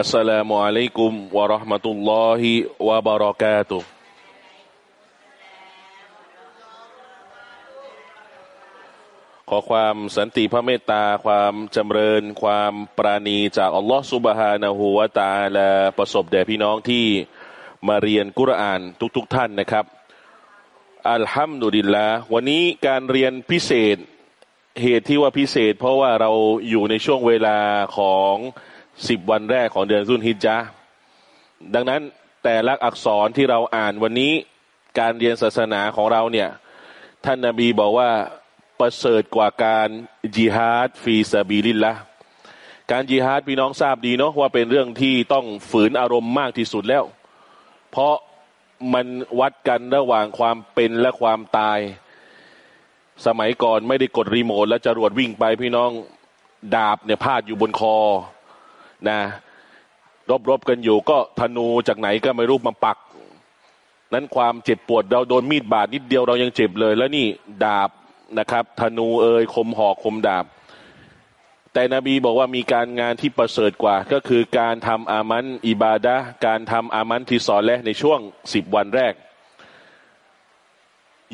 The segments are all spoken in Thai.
อัสสลามุอะลัยกุมวะราะห์มะตุลลอฮิวะบะเราะกาตุฮ์ขอความสันติพระเมตตาความจำเริญ ความปราณีจากอัลลอฮฺสุบฮานะฮูวะตาแลาประสบแด่พี่น้องที่มาเรียนกุรอานทุกๆทท่านนะครับ อัลฮัมดุลิลละวันนี้การเรียนพิเศษเหตุที่ว่าพิเศษ เพราะว่าเราอยู่ในช่วงเวลาของ สิบวันแรกของเดือนสุนฮิจาดังนั้นแต่ละอักษรที่เราอ่านวันนี้การเรียนศาสนาของเราเนี่ย ท่านนาบีบอกว่าประเสริฐกว่าการจิฮาดฟีซาบีลินละการจิฮาดพี่น้องทราบดีเนาะว่าเป็นเรื่องที่ต้องฝืนอารมณ์มากที่สุดแล้ว เพราะมันวัดกันระหว่างความเป็นและความตาย สมัยก่อนไม่ได้กดรีโมทแล้วจรวดวิ่งไปพี่น้องดาบเนี่ยพาดอยู่บนคอ นะ รบรบกันอยู่ก็ธนูจากไหนก็ไม่รู้มาปัก นั้นความเจ็บปวดเราโดนมีดบาดนิดเดียวเรายังเจ็บเลย แล้วนี่ดาบนะครับ ธนูเอ่ยคมหอกคมดาบ แต่นบีบอกว่ามีการงานที่ประเสริฐกว่า ก็คือการทำอามันอิบาดะการทำอามันที่สอและในช่วงสิบวันแรก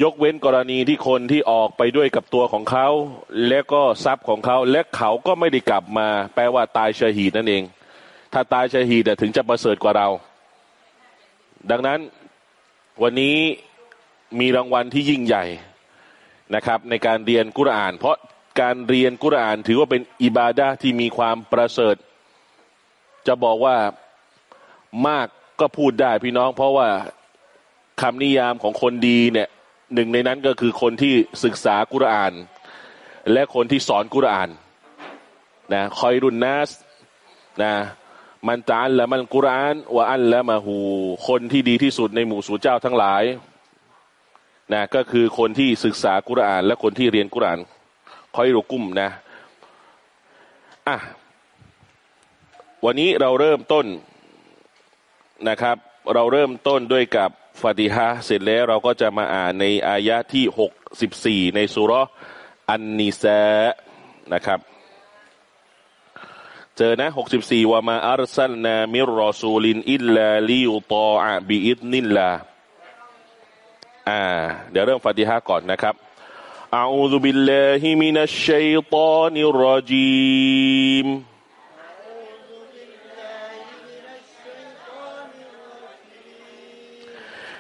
ยกเว้นกรณีที่คนที่ออกไปด้วยกับตัวของเขา และก็ทรัพย์ของเขาและเขาก็ไม่ได้กลับมา แปลว่าตายชาหีดนั่นเอง ถ้าตายชาหีดถึงจะประเสริฐกว่าเรา ดังนั้นวันนี้มีรางวัลที่ยิ่งใหญ่นะครับ ในการเรียนกุรอาน เพราะการเรียนกุรอานถือว่าเป็นอิบาดะที่มีความประเสริฐ จะบอกว่ามากก็พูดได้พี่น้อง เพราะว่าคำนิยามของคนดีเนี่ย หนึ่งในนั้นก็คือคนที่ศึกษากุราน และคนที่สอนกุรานนะคอยรุนนัสนะมันจานและมันกุรานว่าอันและมาหู คนที่ดีที่สุดในหมู่สู่เจ้าทั้งหลายนะก็คือคนที่ศึกษากุราน และคนที่เรียนกุรานคอยรุกุ้มนะอะวันนี้เราเริ่มต้นนะครับ เราเริ่มต้นด้วยกับ ฟาติฮะเสร็จแล้วเราก็จะมาอ่านในอายะที่หกสิบสี่ในสุรอันนิซานะครับ เจอนะหกสิบสี่ว่ามาอัลซัลนามิรอซูลินอิลลาลิยุตออะบิอิดนิลลาอ่าเดี๋ยวเริ่มฟาติฮะก่อนนะครับ أعوذ بالله من الشيطان الرجيم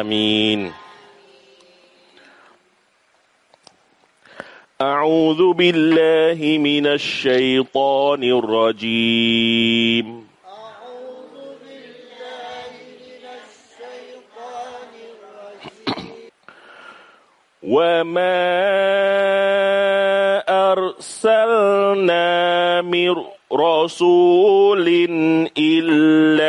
آمين. أعوذ بالله من الشيطان الرجيم. أعوذ بالله من الشيطان الرجيم وما أرسلنا من رسول إلا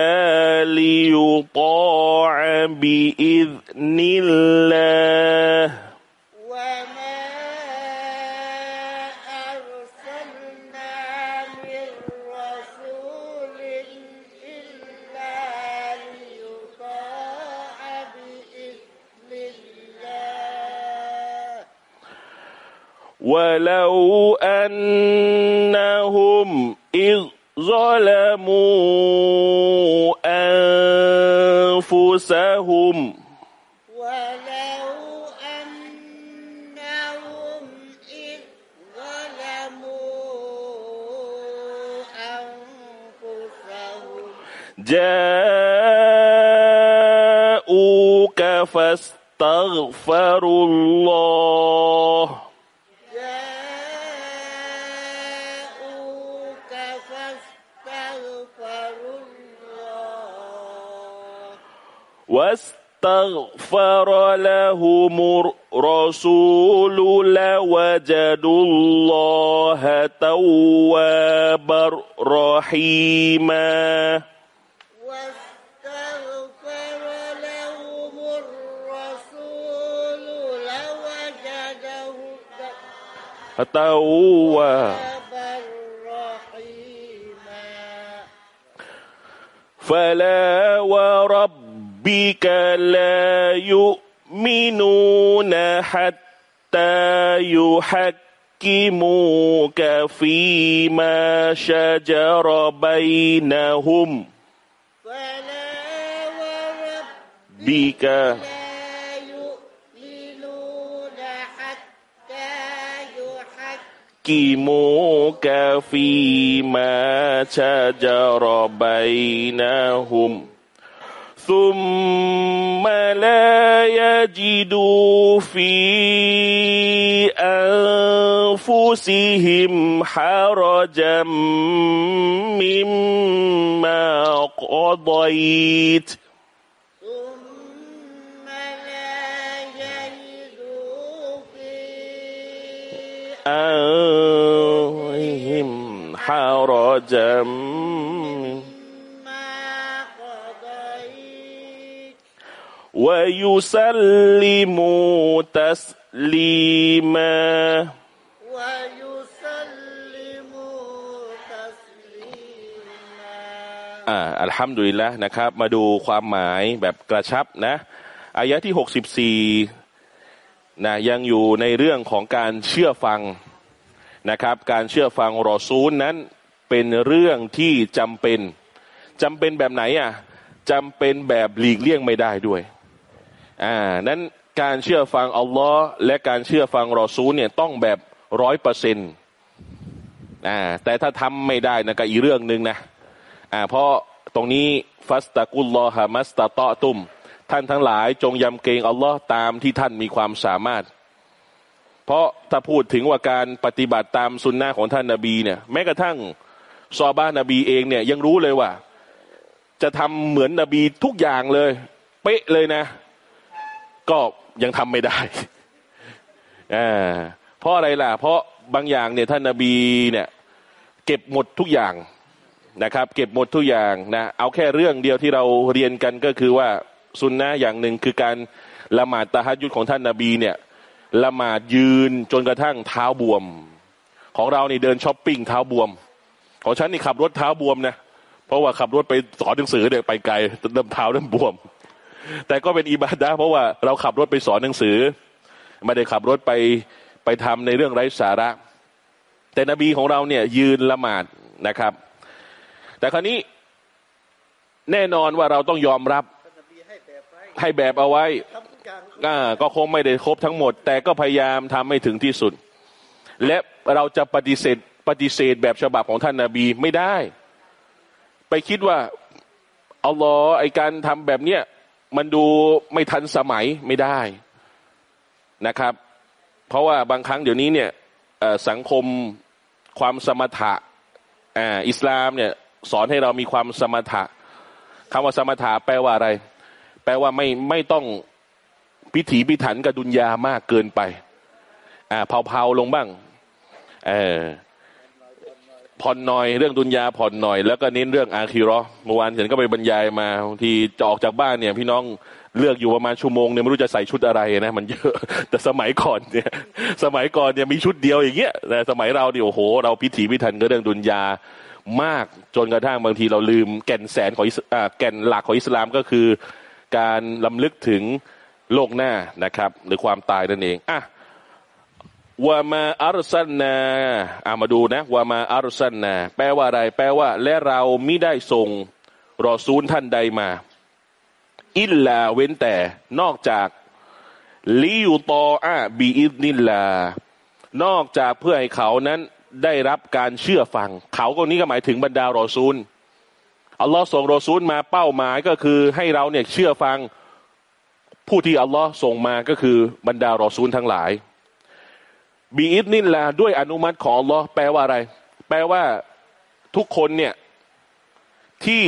رحيما شجر بينهم. فلا وربك بك. لا يؤمنون حتى يحكموك فيما شجر بينهم. ثم لا يجدوا في أنفسهم حرجا مما قضيت. ثم لا يجدوا في أنفسهم حرجا ويسلموا تسليما ويسلموا تسليما อ่าอัลฮัมดุลิลละนะครับ มาดูความหมายแบบกระชับนะอายะที่หกสิบสี่นะยังอยู่ในเรื่องของการเชื่อฟังนะครับ การเชื่อฟังรอซูลนั้นเป็นเรื่องที่จำเป็นจำเป็นแบบไหนอ่ะจำเป็นแบบหลีกเลี่ยงไม่ได้ด้วย อ่านั้นการเชื่อฟังอัลลอฮ์และการเชื่อฟังรอซูลเนี่ยต้องแบบร้อยเปอร์เซ็นต์อ่าแต่ถ้าทำไม่ได้นะก็อีกเรื่องหนึ่งนะอ่าเพราะตรงนี้ฟัสตะกุลลอฮามัสตะตอตุม ท่านทั้งหลายจงยำเกรงอัลลอฮ์ตามที่ท่านมีความสามารถ เพราะถ้าพูดถึงว่าการปฏิบัติตามสุนนะของท่านนาบีเนี่ยแม้กระทั่งซอบ้านนบีเองเนี่ยยังรู้เลยว่า จะทำเหมือนนบีทุกอย่างเลย เป๊ะเลยนะ ก็ยังทำไม่ได้อ่าเพราะอะไรล่ะ เพราะบางอย่างเนี่ยท่านนาบีเนี่ย เก็บหมดทุกอย่างนะครับ เก็บหมดทุกอย่างนะเอาแค่เรื่องเดียวที่เราเรียนกันก็คือว่าซุนนะอย่างหนึ่งคือการละหมาดตะฮัดยุดของท่านนาบีเนี่ยละหมาดยืนจนกระทั่งเท้าบวม ของเราเนี่เดินช้อปปิ้งเท้าบวม ของฉันนี่ขับรถเท้าบวมนะเพราะว่าขับรถไปสอนหนังสือเนี่ยไปไกลเริ่มเท้าเริ่มบวม แต่ก็เป็นอิบาดะเพราะว่าเราขับรถไปสอนหนังสือ ไม่ได้ขับรถไปไปทำในเรื่องไร้สาระ แต่นบีของเราเนี่ยยืนละหมาดนะครับ แต่คราวนี้แน่นอนว่าเราต้องยอมรับให้แบบเอาไว้ก,ก็คงไม่ได้ครบทั้งหมด แต่ก็พยายามทำให้ถึงที่สุด และเราจะปฏิเสธปฏิเสธแบบฉบับของท่านนาบีไม่ได้ ไปคิดว่าเอาลอฮ์ไอการทำแบบเนี้ย มันดูไม่ทันสมัยไม่ได้นะครับ เพราะว่าบางครั้งเดี๋ยวนี้เนี่ยสังคมความสมถะอิสลามเนี่ยสอนให้เรามีความสมถะคำว่าสมถะแปลว่าอะไร แปลว่าไม่ไม่ต้องพิถีพิถันกับดุนยามากเกินไปอ่าเผาๆลงบ้าง เออ ผ่อนหน่อยเรื่องดุนยาผ่อนหน่อย แล้วก็เน้นเรื่องอาคีรอเมื่อวานฉันก็ไปบรรยายมาบางทีจะออกจากบ้านเนี่ยพี่น้องเลือกอยู่ประมาณชั่วโมงเนี่ยไม่รู้จะใส่ชุดอะไรนะมันเยอะแต่สมัยก่อนเนี่ยสมัยก่อนเนี่ยมีชุดเดียวอย่างเงี้ยแต่สมัยเราเนี่ยโอ้โห เราพิถีพิถันกับเรื่องดุนยามากจนกระทั่งบางทีเราลืมแก่นแสนของอิสอ่าแก่นหลักของอิสลามก็คือ การลำลึกถึงโลกหน้านะครับ หรือความตายนั่นเองอะ วามาอารสันนาอามาดูนะวามาอารสันนาแปลว่าอะไร แปลว่า และเรามิได้ส่งรอซูลท่านใดมา อิลลาเว้นแต่นอกจากลิยูตออาบีอิดนิลลานอกจากเพื่อให้เขานั้นได้รับการเชื่อฟัง เขาคนนี้ก็หมายถึงบรรดารอซูลอัลลอฮ์ส่งรอซูลมาเป้าหมายก็คือให้เราเนี่ยเชื่อฟังผู้ที่อัลลอฮ์ส่งมาก็คือบรรดารอซูลทั้งหลาย บีอิดนินลาด้วยอนุมัติของอัลลอฮ์แปลว่าอะไร แปลว่าทุกคนเนี่ยที่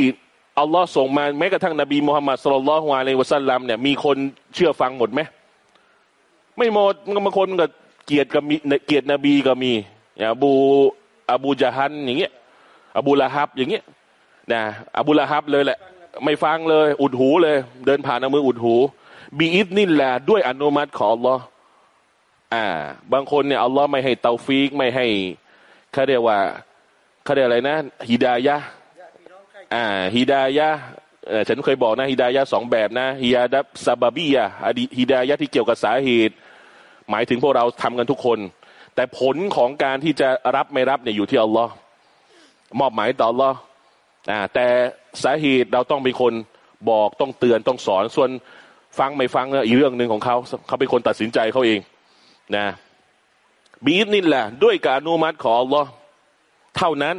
อัลลอฮ์ส่งมาแม้กระทั่งนบีมุฮัมมัดสุลลัลฮวาเลวะสัลลัมเนี่ยมีคนเชื่อฟังหมดไหมไม่หมดบางคนก็เกียดกับมีเกียดนบีก็มีอย่างอบูอบูจาฮันอย่างเงี้ยอบูละฮับอย่างเงี้ยนะอบูละฮับเลยแหละ ไม่ฟังเลย อุดหูเลย เดินผ่านเอามืออุดหู บีอิดนินลาด้วยอนุมัติของอัลลอฮ์ อ่า บางคนเนี่ยอัลลอฮ์ไม่ให้เตาฟีกไม่ให้เขาเรียกว่าเขาเรียกอะไรนะฮิดายะอ่าฮิดายะฉันเคยบอกนะฮิดายะสองแบบนะฮิดายะห์ซาบาบียะอดีฮิดายะที่เกี่ยวกับสาเหตุ หมายถึงพวกเราทำกันทุกคน แต่ผลของการที่จะรับไม่รับเนี่ยอยู่ที่อัลลอฮ์มอบหมายต่ออัลลอฮ์อ่าแต่สาเหตุเราต้องเป็นคนบอกต้องเตือนต้องสอนส่วนฟังไม่ฟังเนี่ยอีกเรื่องหนึ่งของเขาเขาเป็นคนตัดสินใจเขาเอง นะบีดนี่แหละด้วยการอนุมัติของ Allah เท่านั้น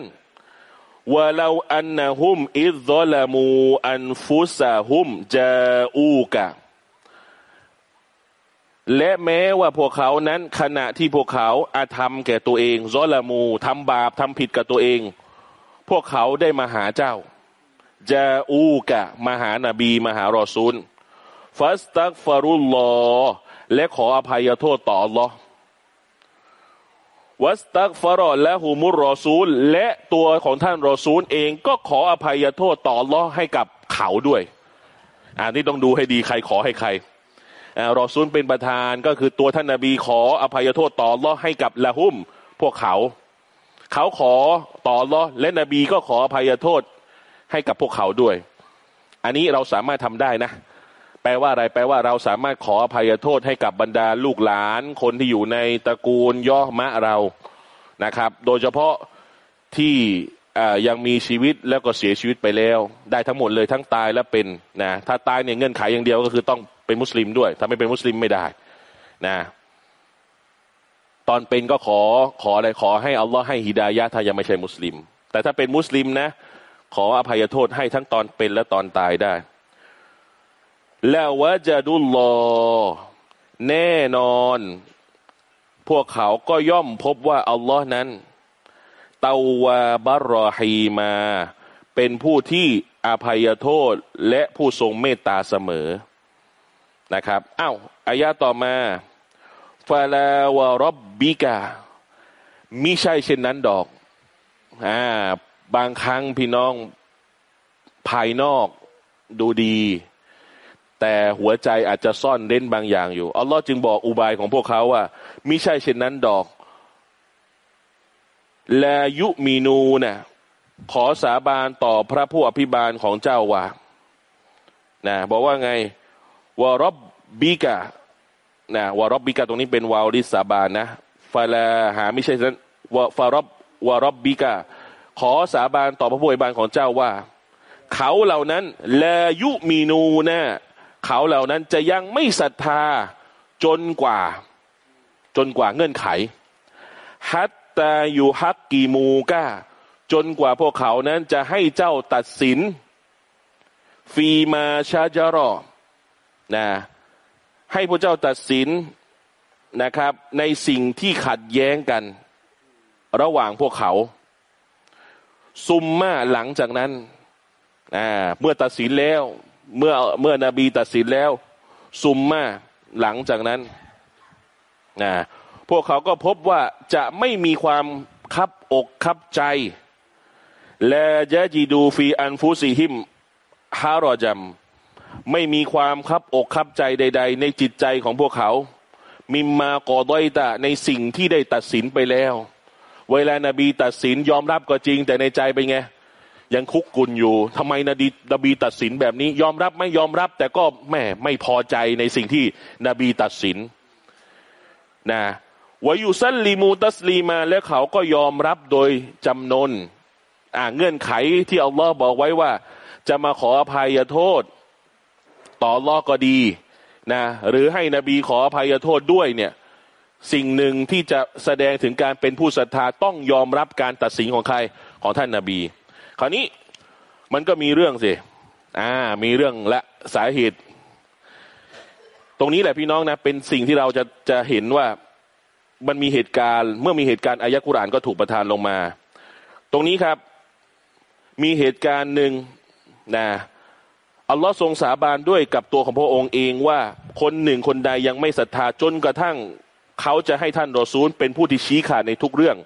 วะลาอันนะฮุมอิซซลามูอันฟุซาฮุมจาอูกะและแม้ว่าพวกเขานั้นขณะที่พวกเขาอาธรรมแก่ตัวเองซอลามูทำบาปทำผิดกับตัวเอง พวกเขาได้มาหาเจ้าจาอูกะมาหานาบีมาหารอซูลฟัสตักฟารุลลอ และขออภัยโทษต่อ Allah วัสตักฟารอและฮูมุรรอซูล และตัวของท่านรอซูลเองก็ขออภัยโทษต่อ Allah ให้กับเขาด้วยอันนี้ต้องดูให้ดีใครขอให้ใครอรอซูลเป็นประธานก็คือตัวท่านนาบีขออภัยโทษต่อ Allah ให้กับละหุมพวกเขา เขาขอต่อ Allah และนบีก็ขออภัยโทษให้กับพวกเขาด้วย อันนี้เราสามารถทำได้นะ แปลว่าอะไร แปลว่าเราสามารถขออภัยโทษให้กับบรรดาลูกหลาน คนที่อยู่ในตระกูลย่อมะเรานะครับ โดยเฉพาะที่ยังมีชีวิตแล้วก็เสียชีวิตไปแล้ว ได้ทั้งหมดเลยทั้งตายและเป็นนะถ้าตายเนี่ยเงื่อนไขอย่างเดียวก็คือต้องเป็นมุสลิมด้วย ถ้าไม่เป็นมุสลิมไม่ได้นะตอนเป็นก็ขอขออะไรขอให้อัลลอฮ์ให้ฮิดายะถ้ายังไม่ใช่มุสลิม แต่ถ้าเป็นมุสลิมนะ ขออภัยโทษให้ทั้งตอนเป็นและตอนตายได้ แล้ววะจะดุลลอ แน่นอน พวกเขาก็ย่อมพบว่า อัลลอฮ์นั้นเตาวาบารอฮีมา เป็นผู้ที่อภัยโทษและผู้ทรงเมตตาเสมอนะครับอ้าวอายะต่อมาฟาลาวะรบบิกามิใช่เช่นนั้นดอกอ่าบางครั้งพี่น้องภายนอกดูดี แต่หัวใจอาจจะซ่อนเร้นบางอย่างอยู่ อัลลอฮ์จึงบอกอุบายของพวกเขาว่ามิใช่เช่นนั้นดอกลายุมีนูนะ่ะขอสาบานต่อพระผู้อภิบาลของเจ้าว่านะบอกว่าไงวารบบิกะนะวารบบิกะตรงนี้เป็นวาวลิสาบานนะฟาลาหาไม่ใช่นั้นวฟารบวารบบิกะขอสาบานต่อพระผู้อภิบาลของเจ้าว่า เขาเหล่านั้นลายุมีนูนะ เขาเหล่านั้นจะยังไม่ศรัทธาจนกว่า จนกว่าเงื่อนไข ฮัตตาอยู่ฮักกีมูกาจนกว่าพวกเขานั้นจะให้เจ้าตัดสิน ฟีมาชาจารอนะให้พระเจ้าตัดสินนะครับ ในสิ่งที่ขัดแย้งกัน ระหว่างพวกเขา ซุมมาหลังจากนั้นเมื่อตัดสินแล้ว เมื่อเมื่อนบีตัดสินแล้ว ซุมมาหลังจากนั้นนะพวกเขาก็พบว่าจะไม่มีความคับอกคับใจ และยะจีดูฟีอันฟุซีหิมฮารอจัมไม่มีความคับอกคับใจใด ๆ ในจิตใจของพวกเขา มิมมากอดอยตะในสิ่งที่ได้ตัดสินไปแล้ว เวลานาบีตัดสินยอมรับก็จริง แต่ในใจเป็นไง ยังคุกกุนอยู่ทำไมนบีนบีตัดสินแบบนี้ ยอมรับไม่ยอมรับ แต่ก็แม่ไม่พอใจในสิ่งที่นบีตัดสินนะวายุซัลลีมูตัสลีมาและเขาก็ยอมรับโดยจำนนอ่าเงื่อนไขที่อัลลอฮ์บอกไว้ว่า จะมาขออภัยโทษ ต่ออัลลอฮ์ก็ดีนะหรือให้นบีขออภัยโทษด้วยเนี่ยสิ่งหนึ่งที่จะแสดงถึงการเป็นผู้ศรัทธาต้องยอมรับการตัดสินของใครของท่านนาบี คราวนี้มันก็มีเรื่องสิอ่า มีเรื่องและสาเหตุ ตรงนี้แหละพี่น้องนะ เป็นสิ่งที่เราจะจะเห็นว่ามันมีเหตุการณ์ เมื่อมีเหตุการณ์อายะกุรานก็ถูกประทานลงมา ตรงนี้ครับ มีเหตุการณ์หนึ่งนะอัลลอฮ์ทรงสาบานด้วยกับตัวของพระองค์เองว่าคนหนึ่งคนใดยังไม่ศรัทธาจนกระทั่ง เขาจะให้ท่านรอซูลเป็นผู้ที่ชี้ขาดในทุกเรื่อง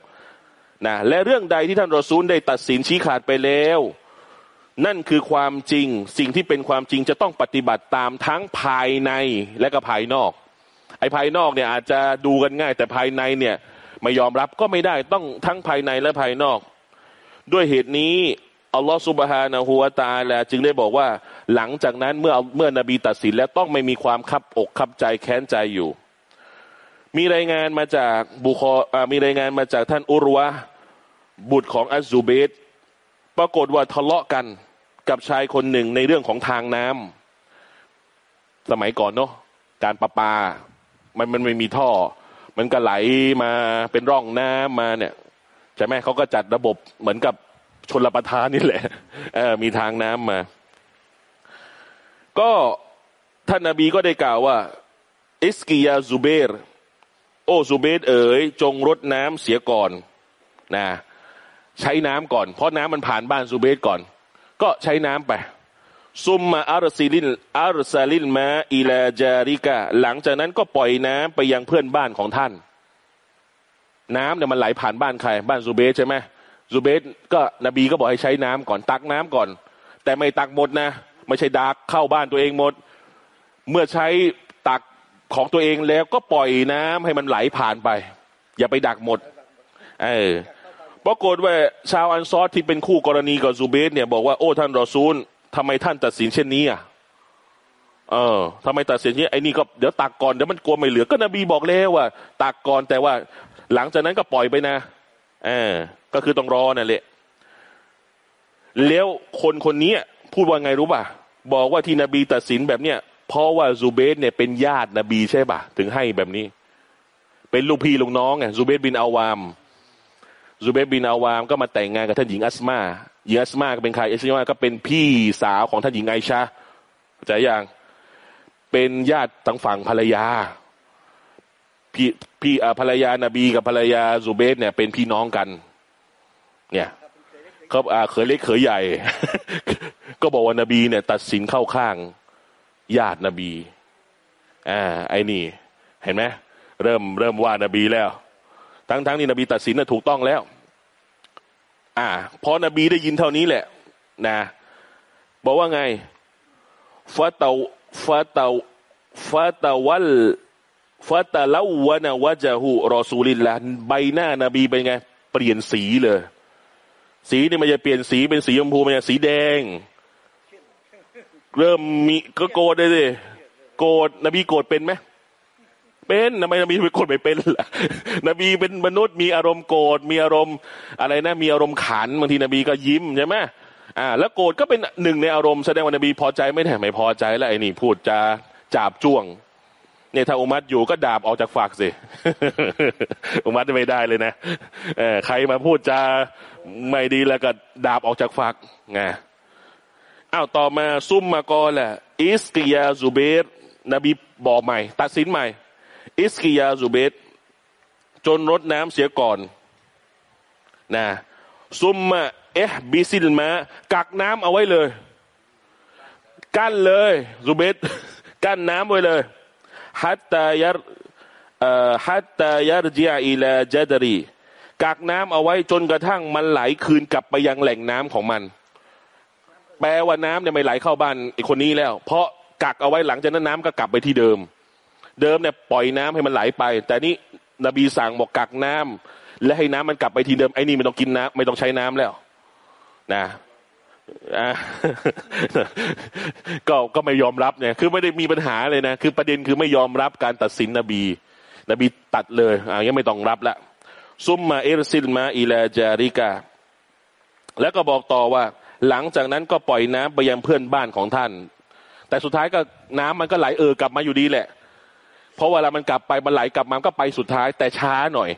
นะและเรื่องใดที่ท่านรอซูลได้ตัดสินชี้ขาดไปแล้ว นั่นคือความจริงสิ่งที่เป็นความจริงจะต้องปฏิบัติตามทั้งภายในและก็ภายนอก ไอ้ภายนอกเนี่ยอาจจะดูกันง่าย แต่ภายในเนี่ยไม่ยอมรับก็ไม่ได้ต้องทั้งภายในและภายนอก ด้วยเหตุนี้อัลลอฮฺสุบฮานะฮูวาตาแลจึงได้บอกว่าหลังจากนั้นเมื่อเมื่อนบีตัดสินแล้วต้องไม่มีความคับอกคับใจแค้นใจอยู่ มีรายงานมาจากบุคอมีรายงานมาจากท่านอุรวะบุตรของอัซซูเบตปรากฏว่าทะเลาะกันกับชายคนหนึ่งในเรื่องของทางน้ำสมัยก่อนเนาะการประปา มันมันไม่มีท่อ มันก็ไหลมาเป็นร่องน้ำมาเนี่ยใช่ไหมเขาก็จัดระบบเหมือนกับชนรประทานนี่แหละมีทางน้ำมา ก็ท่านนาบีก็ได้กล่าวว่าอิสกิยาซูเบร โอซูเบรเอ๋ยจงรดน้ำเสียก่อนนะใช้น้ำก่อน เพราะน้ำมันผ่านบ้านซูเบรก่อน ก็ใช้น้ำไปซุมมาอารซิลินอารซาลินมาอิลาจาริกาหลังจากนั้นก็ปล่อยน้ำไปยังเพื่อนบ้านของท่าน น้ำเนี่ยมันไหลผ่านบ้านใคร บ้านซูเบรใช่ไหมซูเบสก็นบีก็บอกให้ใช้น้ำก่อนตักน้ำก่อน แต่ไม่ตักหมดนะ ไม่ใช่ดักเข้าบ้านตัวเองหมด เมื่อใช้ ของตัวเองแล้วก็ปล่อยน้ำให้มันไหลผ่านไป อย่าไปดักหมด เออปรากฏว่าชาวอันซอสที่เป็นคู่กรณีกับซูเบสเนี่ยบอกว่าโอ้ท่านรอซูลทำไมท่านตัดสินเช่นนี้อะเออทำไมตัดสินนี้ไอ้นี่ก็เดี๋ยวตักก่อนเดี๋ยวมันกลัวไม่เหลือก็นบีบอกแล้วว่าตักก่อนแต่ว่า หลังจากนั้นก็ปล่อยไปนะเออก็คือต้องรอนั่นแหละแล้วคนคนนี้พูดว่าไงรู้ป่ะ บอกว่าที่นบีตัดสินแบบเนี้ย เพราะว่าซูเบสเนี่ยเป็นญาตินบีใช่ปะถึงให้แบบนี้ เป็นลูกพี่ลูกน้องไงซูเบสบินอาวามซูเบสบินอาวามก็มาแต่งงานกับท่านหญิงอัสมาหญิงอัสมาก็เป็นใครอัสมาก็เป็นพี่สาวของท่านหญิงไอชาใจยังเป็นญาติทางฝั่งภรรยา พี่พี่ภรรยานาบีกับภรรยาซูเบสเนี่ยเป็นพี่น้องกัน เนี่ยเขาเขยเล็กเขยใหญ่ ก็บอกว่านบีเนี่ย ตัดสินเข้าข้าง ญาตินบีอ่าไอ้นี่ เห็นไหมเริ่มเริ่มว่านบีแล้ว ทั้งทั้งนี่นบีตัดสินน่ะถูกต้องแล้ว อ่าพอนบีได้ยินเท่านี้แหละ นะ บอกว่าไงฟาตาฟาตาฟาตาวัลฟาตาลาวนะวะจะหูรอซูลินละใบหน้านบีเป็นไง เปลี่ยนสีเลย สีนี่มันจะเปลี่ยนสีเป็นสีชมพูมันจะสีแดง เริ่มมีก็โกรธเลยสิโกรธนบีโกรธเป็นไหมเป็นทำไมนบีไม่โกรธไม่เป็นล่ะนบีเป็นมนุษย์มีอารมณ์โกรธมีอารมณ์ อะไรนะ มีอารมณ์ขันบางทีนบีก็ยิ้มใช่ไหมอ่า แล้วโกรธก็เป็นหนึ่งในอารมณ์แสดงว่านบีพอใจไม่ได้ไม่พอใจแล้วไอ้นี่พูดจะจาบจ้วงเนี่ยถ้าอุมัดอยู่ก็ดาบออกจากฝักสิอุมัดไม่ได้เลยนะเออใครมาพูดจะไม่ดีแล้วก็ดาบออกจากฝักไง อ้าวต่อมาซุ่มมากอแหละอิสกิยาซูเบตนบีบอกใหม่ ตัดสินใหม่ อิสกิยาซูเบตจนรดน้ำเสียก่อนนะซุมมะเอะบิซิลมากักน้ำเอาไว้เลย กั้นเลยซูเบตกั้นน้ำไว้เลยฮัตตายรฮัตตายรจีอิลาจัดรีกักน้ำเอาไว้จนกระทั่งมันไหลคืนกลับไปยังแหล่งน้ำของมัน แปลว่าน้ำเนี่ยไม่ไหลเข้าบ้านไอ้คนนี้แล้ว เพราะกักเอาไว้หลังจากนั้นน้ำก็กลับไปที่เดิม เดิมเนี่ยปล่อยน้ำให้มันไหลไป แต่นี่นบีสั่งบอกกักน้ำและให้น้ำมันกลับไปที่เดิมไอ้นี่ไม่ต้องกินน้ำไม่ต้องใช้น้ำแล้ว นะก็ก็ไม่ยอมรับเนี่ย คือไม่ได้มีปัญหาเลยนะ คือประเด็นคือไม่ยอมรับการตัดสินนบี นบีตัดเลยอ่ายังไม่ต้องรับละซุมมาเอรซิลมาอิลาจาริกา แล้วก็บอกต่อว่า หลังจากนั้นก็ปล่อยน้ำไปยังเพื่อนบ้านของท่าน แต่สุดท้ายก็น้ำมันก็ไหลเออกลับมาอยู่ดีแหละ เพราะเวลามันกลับไปมันไหลกลับมาก็ไปสุดท้ายแต่ช้าหน่อย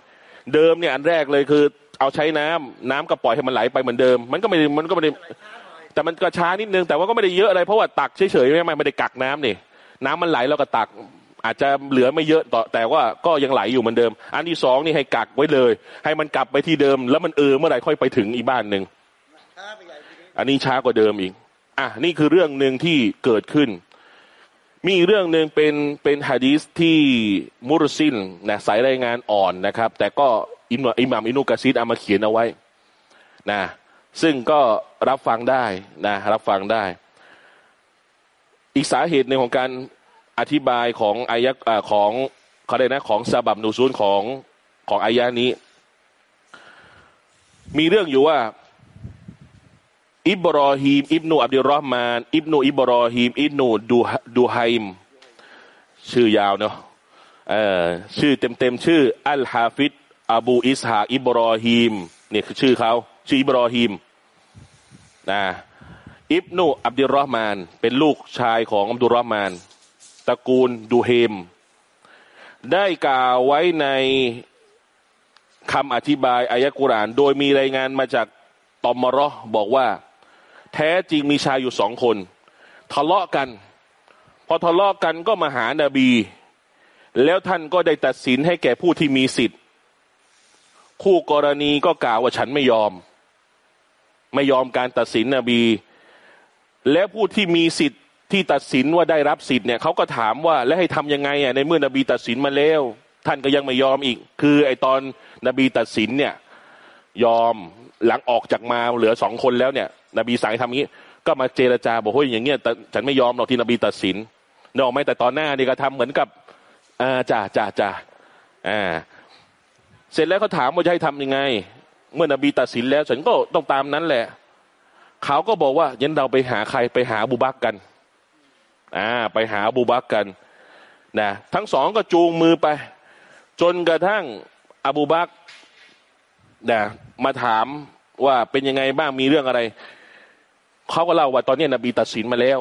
เดิมเนี่ยอันแรกเลยคือ เอาใช้น้ำน้ำก็ปล่อยให้มันไหลไปเหมือนเดิม มันก็ไม่มันก็ไม่ได้แต่มันก็ช้านิดนึงแต่ว่าก็ไม่ได้เยอะอะไรเพราะว่าตักเฉยๆไม่ไม่ได้กักน้ำนี่น้ำมันไหลแล้วก็ตักอาจจะเหลือไม่เยอะต่อแต่ว่าก็ยังไหลอยู่เหมือนเดิม อันที่สองนี่ให้กักไว้เลย ให้มันกลับไปที่เดิม แล้วมันเออเมื่อไหร่ค่อยไปถึงอีกบ้านหนึ่ง อันนี้ช้ากว่าเดิมอีก อะนี่คือเรื่องหนึ่งที่เกิดขึ้น มีเรื่องหนึ่งเป็นเป็นฮะดีสที่มุรซินนะสายรายงานอ่อนนะครับ แต่ก็อิมอิมามอินุกะซีดเอามาเขียนเอาไว้นะซึ่งก็รับฟังได้นะรับฟังได้ อีกสาเหตุหนึ่งของการอธิบายของอายะของเขาเรียกนะของซาบับนูซูลของของอายะนี้ มีเรื่องอยู่ว่า อิบรอฮีมอิบนูอับดุลรอฮ์มานอิบนูอิบรอฮีมอิบนูดูดูไฮมชื่อยาวเนาะเออชื่อเต็มเต็มชื่อ อัลฮาฟิดอบูอิสฮาอิบรอฮีมเนี่ยคือชื่อเขาชื่ออิบรอฮีมนะอิบนูอับดุลรอฮ์มาน เป็นลูกชายของอับดุลรอฮ์มานตระกูลดูเฮม ได้กล่าวไว้ในคำอธิบายอายะกุราน โดยมีรายงานมาจากตอมมรอบอกว่า แท้จริงมีชายอยู่สองคน ทะเลาะกัน พอทะเลาะกันก็มาหานาบี แล้วท่านก็ได้ตัดสินให้แก่ผู้ที่มีสิทธิ์ คู่กรณีก็กล่าวว่าฉันไม่ยอม ไม่ยอมการตัดสินนบี แล้วผู้ที่มีสิทธิ์ที่ตัดสินว่าได้รับสิทธิ์เนี่ยเขาก็ถามว่าแล้วให้ทํำยังไงอะในเมื่อนบีตัดสินมาแล้ว ท่านก็ยังไม่ยอมอีก คือไอตอนนบีตัดสินเนี่ยยอม หลังออกจากมาเหลือสองคนแล้วเนี่ย นบีสั่งทำงี้ ก็มาเจรจาบอกเฮ้ยอย่างเงี้ยฉันไม่ยอมหรอกที่นบีตัดสินนอกไม่แต่ตอนหน้านี่ก็ทำเหมือนกับอ่าจ่าจ่าจ่าอ่า เสร็จแล้วเขาถามว่าจะให้ทำยังไง เมื่อนบีตัดสินแล้วฉันก็ต้องตามนั้นแหละเขาก็บอกว่ายันเราไปหาใครไปหาบูบักกัน อ่า ไปหาบูบักกันนะทั้งสองก็จูงมือไป จนกระทั่งอบูบัก นะมาถามว่าเป็นยังไงบ้างมีเรื่องอะไรเขาก็เล่าว่าตอนนี้นบีตัดสินมาแล้ว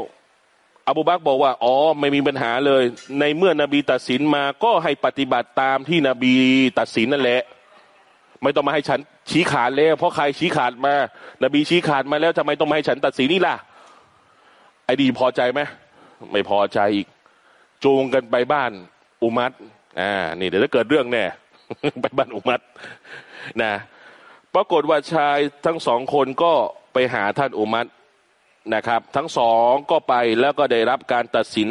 อบูบักบอกว่าอ๋อไม่มีปัญหาเลย ในเมื่อนบีตัดสินมาก็ให้ปฏิบัติตามที่นบีตัดสินนั่นแหละ ไม่ต้องมาให้ฉันชี้ขาดแล้วเพราะใครชี้ขาดมา นบีชี้ขาดมาแล้วทำไมต้องมาให้ฉันตัดสินนี่ล่ะ ไอ้ดีพอใจไหมไม่พอใจอีกจูงกันไปบ้านอุมัตอ่านี่เดี๋ยวจะเกิดเรื่องแน่ ไปบ้านอุมัตนะปรากฏว่าชายทั้งสองคนก็ไปหาท่านอุมัตนะครับ ทั้งสองก็ไปแล้วก็ได้รับการตัดสิน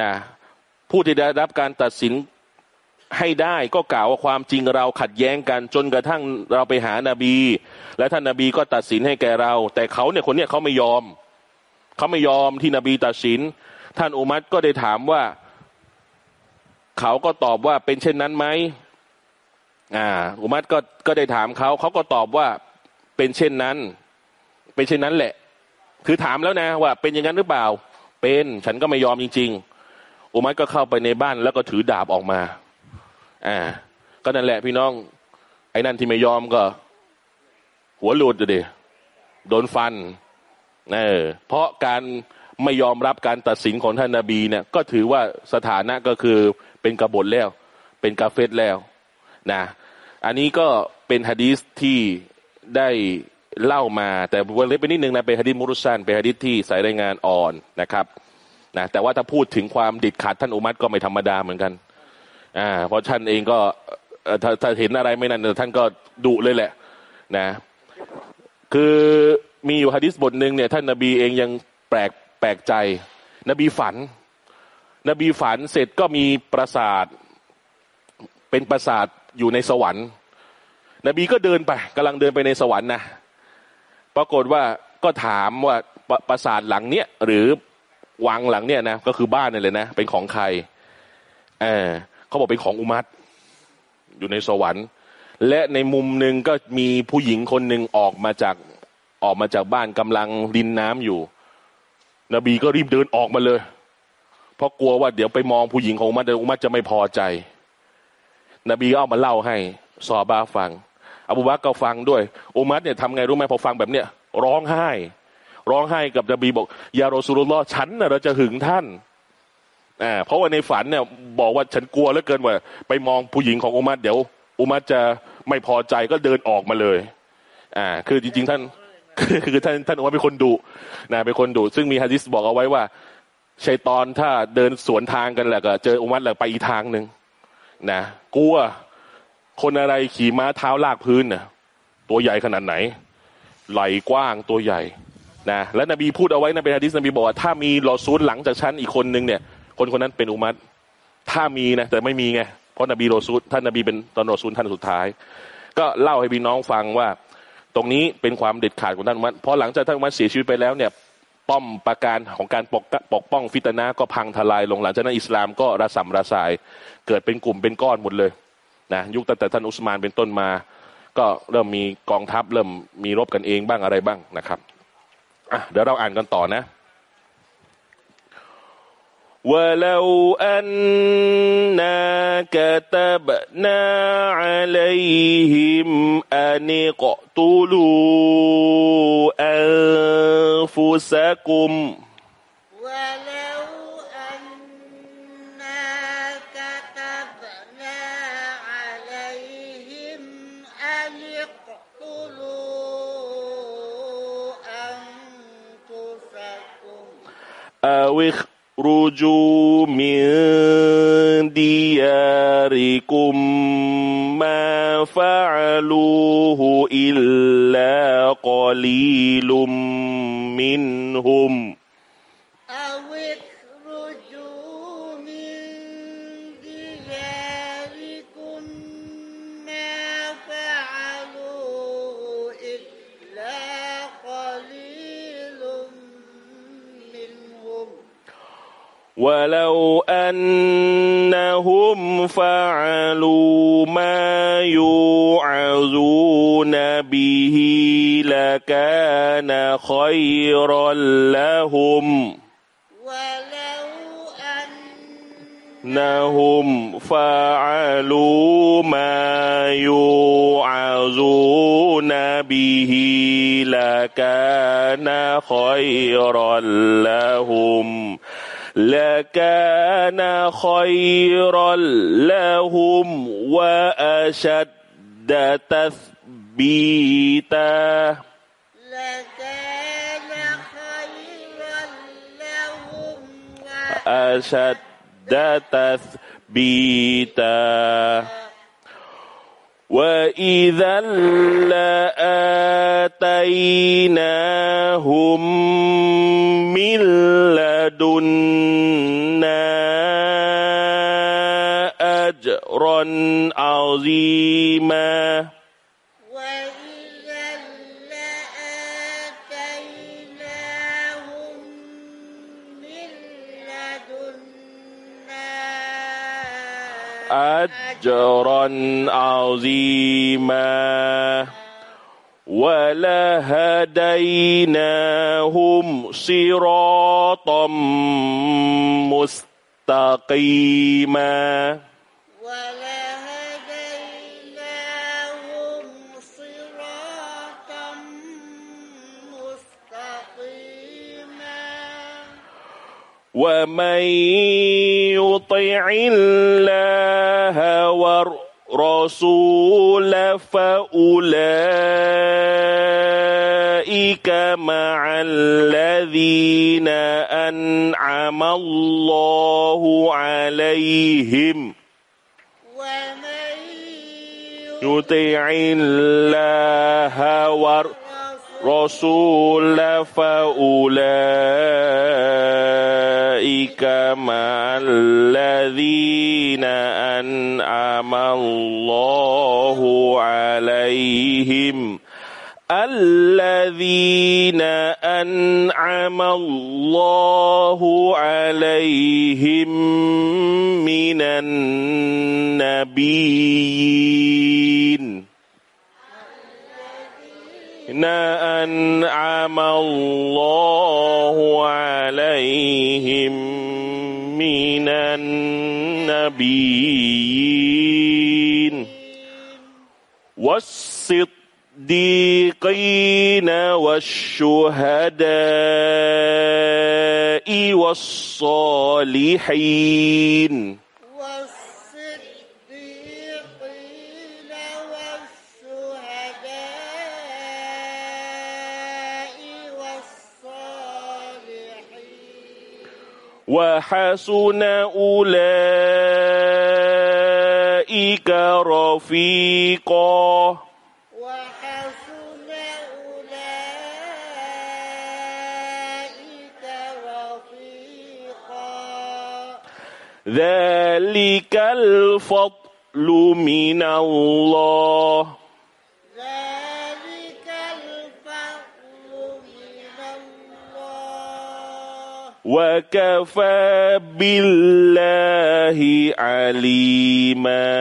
นะผู้ที่ได้รับการตัดสินให้ได้ก็กล่าวว่าความจริงเราขัดแย้งกันจนกระทั่งเราไปหานาบี และท่านนาบีก็ตัดสินให้แก่เรา แต่เขาเนี่ยคนเนี้ยเขาไม่ยอม เขาไม่ยอมที่นบีตัดสิน ท่านอุมัตก็ได้ถามว่า เขาก็ตอบว่าเป็นเช่นนั้นไหมอ่าอุมัตก็ก็ได้ถามเขาเขาก็ตอบว่าเป็นเช่นนั้น เป็นเช่นนั้นแหละ คือถามแล้วนะว่า เป็นอย่างนั้นหรือเปล่า เป็นฉันก็ไม่ยอมจริง ๆ อุมัตก็เข้าไปในบ้านแล้วก็ถือดาบออกมา อ่า ก็นั่นแหละพี่น้อง ไอ้นั่นที่ไม่ยอมก็ หัวหลุดเลยโดนฟันเออเพราะการไม่ยอมรับการตัดสินของท่านนาบีเนี่ย ก็ถือว่าสถานะก็คือ เป็นกบฏแล้ว เป็นกาเฟตแล้วนะอันนี้ก็เป็นฮะดีสที่ได้เล่ามาแต่วันเล็กไปนิดนึงนะเป็นฮะดีษมุรุสันเป็นฮะดีษที่สายรายงานอ่อนนะครับนะแต่ว่าถ้าพูดถึงความดิดขาดท่านอุมัตก็ไม่ธรรมดาเหมือนกันอ่าเพราะท่านเองก็ถ้าถ้าเห็นอะไรไม่นั่นท่านก็ดุเลยแหละนะคือมีอยู่ฮะดิษบทหนึ่งเนี่ยท่านนบีเองยังแปลกแปลกใจ นบีฝัน นบีฝันเสร็จก็มีปราสาท เป็นปราสาทอยู่ในสวรรค์ นบีก็เดินไปกำลังเดินไปในสวรรค์นะปรากฏว่าก็ถามว่าปปราสาทหลังเนี้ยหรือวังหลังเนี้ยนะก็คือบ้านนี่เลยนะ เป็นของใครเออเขาบอกเป็นของอุมัตอยู่ในสวรรค์ และในมุมหนึ่งก็มีผู้หญิงคนหนึ่งออกมาจากออกมาจากบ้านกำลังรินน้ำอยู่ นบีก็รีบเดินออกมาเลย เพราะกลัวว่าเดี๋ยวไปมองผู้หญิงของอุมัดอุมัตจะไม่พอใจ นบีก็เอามาเล่าให้ซอบาฟัง อบูบักก็ฟังด้วยอุมัตเนี่ยทำไงรู้ไหมพอฟังแบบเนี้ยร้องไห้ ร้องไห้กับนบีบอกยาโรสุลลอฉันน่ะเราจะหึงท่านอ่าเพราะว่าในฝันเนี่ยบอกว่าฉันกลัวเหลือเกินว่า ไปมองผู้หญิงของอุมัตเดี๋ยว อุมัตจะไม่พอใจก็เดินออกมาเลยอ่าคือจริง ๆ ท่านคือท่านท่านอุมัตเป็นคนดุนะเป็นคนดุซึ่งมีฮะดิษบอกเอาไว้ว่า ชัยตอนถ้าเดินสวนทางกันแหละก็เจออุมัตแหละไปอีกทางหนึ่งนะกลัวคนอะไรขี่ม้าเท้าลากพื้นน่ะตัวใหญ่ขนาดไหน ไหลกว้างตัวใหญ่นะและนบีพูดเอาไว้ในเป็นฮะดิษนบีบอกว่าถ้ามีรอซูลหลังจากฉันอีกคนนึงเนี่ย คนคนนั้นเป็นอุมัตถ้ามีนะแต่ไม่มีไงเพราะนบีรอซูลท่านนบีเป็นตอนรอซูลท่านสุดท้าย ก็เล่าให้พี่น้องฟังว่า ตรงนี้เป็นความเด็ดขาดของท่านอุมัตเพราะหลังจากท่านอุมัตเสียชีวิตไปแล้วเนี่ย ป้อมประการของการปกปกป้องฟิตนะก็พังทลายลงหลังจากนั้นอิสลามก็ระสำระสาย เกิดเป็นกลุ่มเป็นก้อนหมดเลยนะยุคตั้งแต่ท่านอุสมานเป็นต้นมา ก็เริ่มมีกองทัพเริ่มมีรบกันเองบ้างอะไรบ้างนะครับอะเดี๋ยวเราอ่านกันต่อนะ ولو أنا كتبنا عليهم أن اقتلوا أنفسكم ولو أنا كتبنا عليهم أن اقتلوا أنفسكم أو اخرجوا من دياركم ما فعلوه إلا قليل منهم. ولو أنهم فعلوا ما يوعظون به لكان خيرا لهم. ولو أن أنهم فعلوا ما يوعظون به لكان خيرا لهم. لكان خيرا لهم وأشد تثبيتا. لكان خيرا لهم أشد تثبيتا. وإذا لآتيناهم من لدنا أجرا عظيما أجرا عظيما ولهديناهم صراطا مستقيما ومن يطع الله والرسول فأولئك مع الذين أنعم الله عليهم. ومن تطع الله والرسول فأولئك مع الذين أنعم الله عليهم. الذين أنعم الله عليهم من النبيين. أنعم الله عليهم من النبيين والصديقين والشهداء والصالحين وحسن أولئك رفيقا. وحسن أولئك رفيقا. ذلك الفضل من الله. وكفى بالله عليما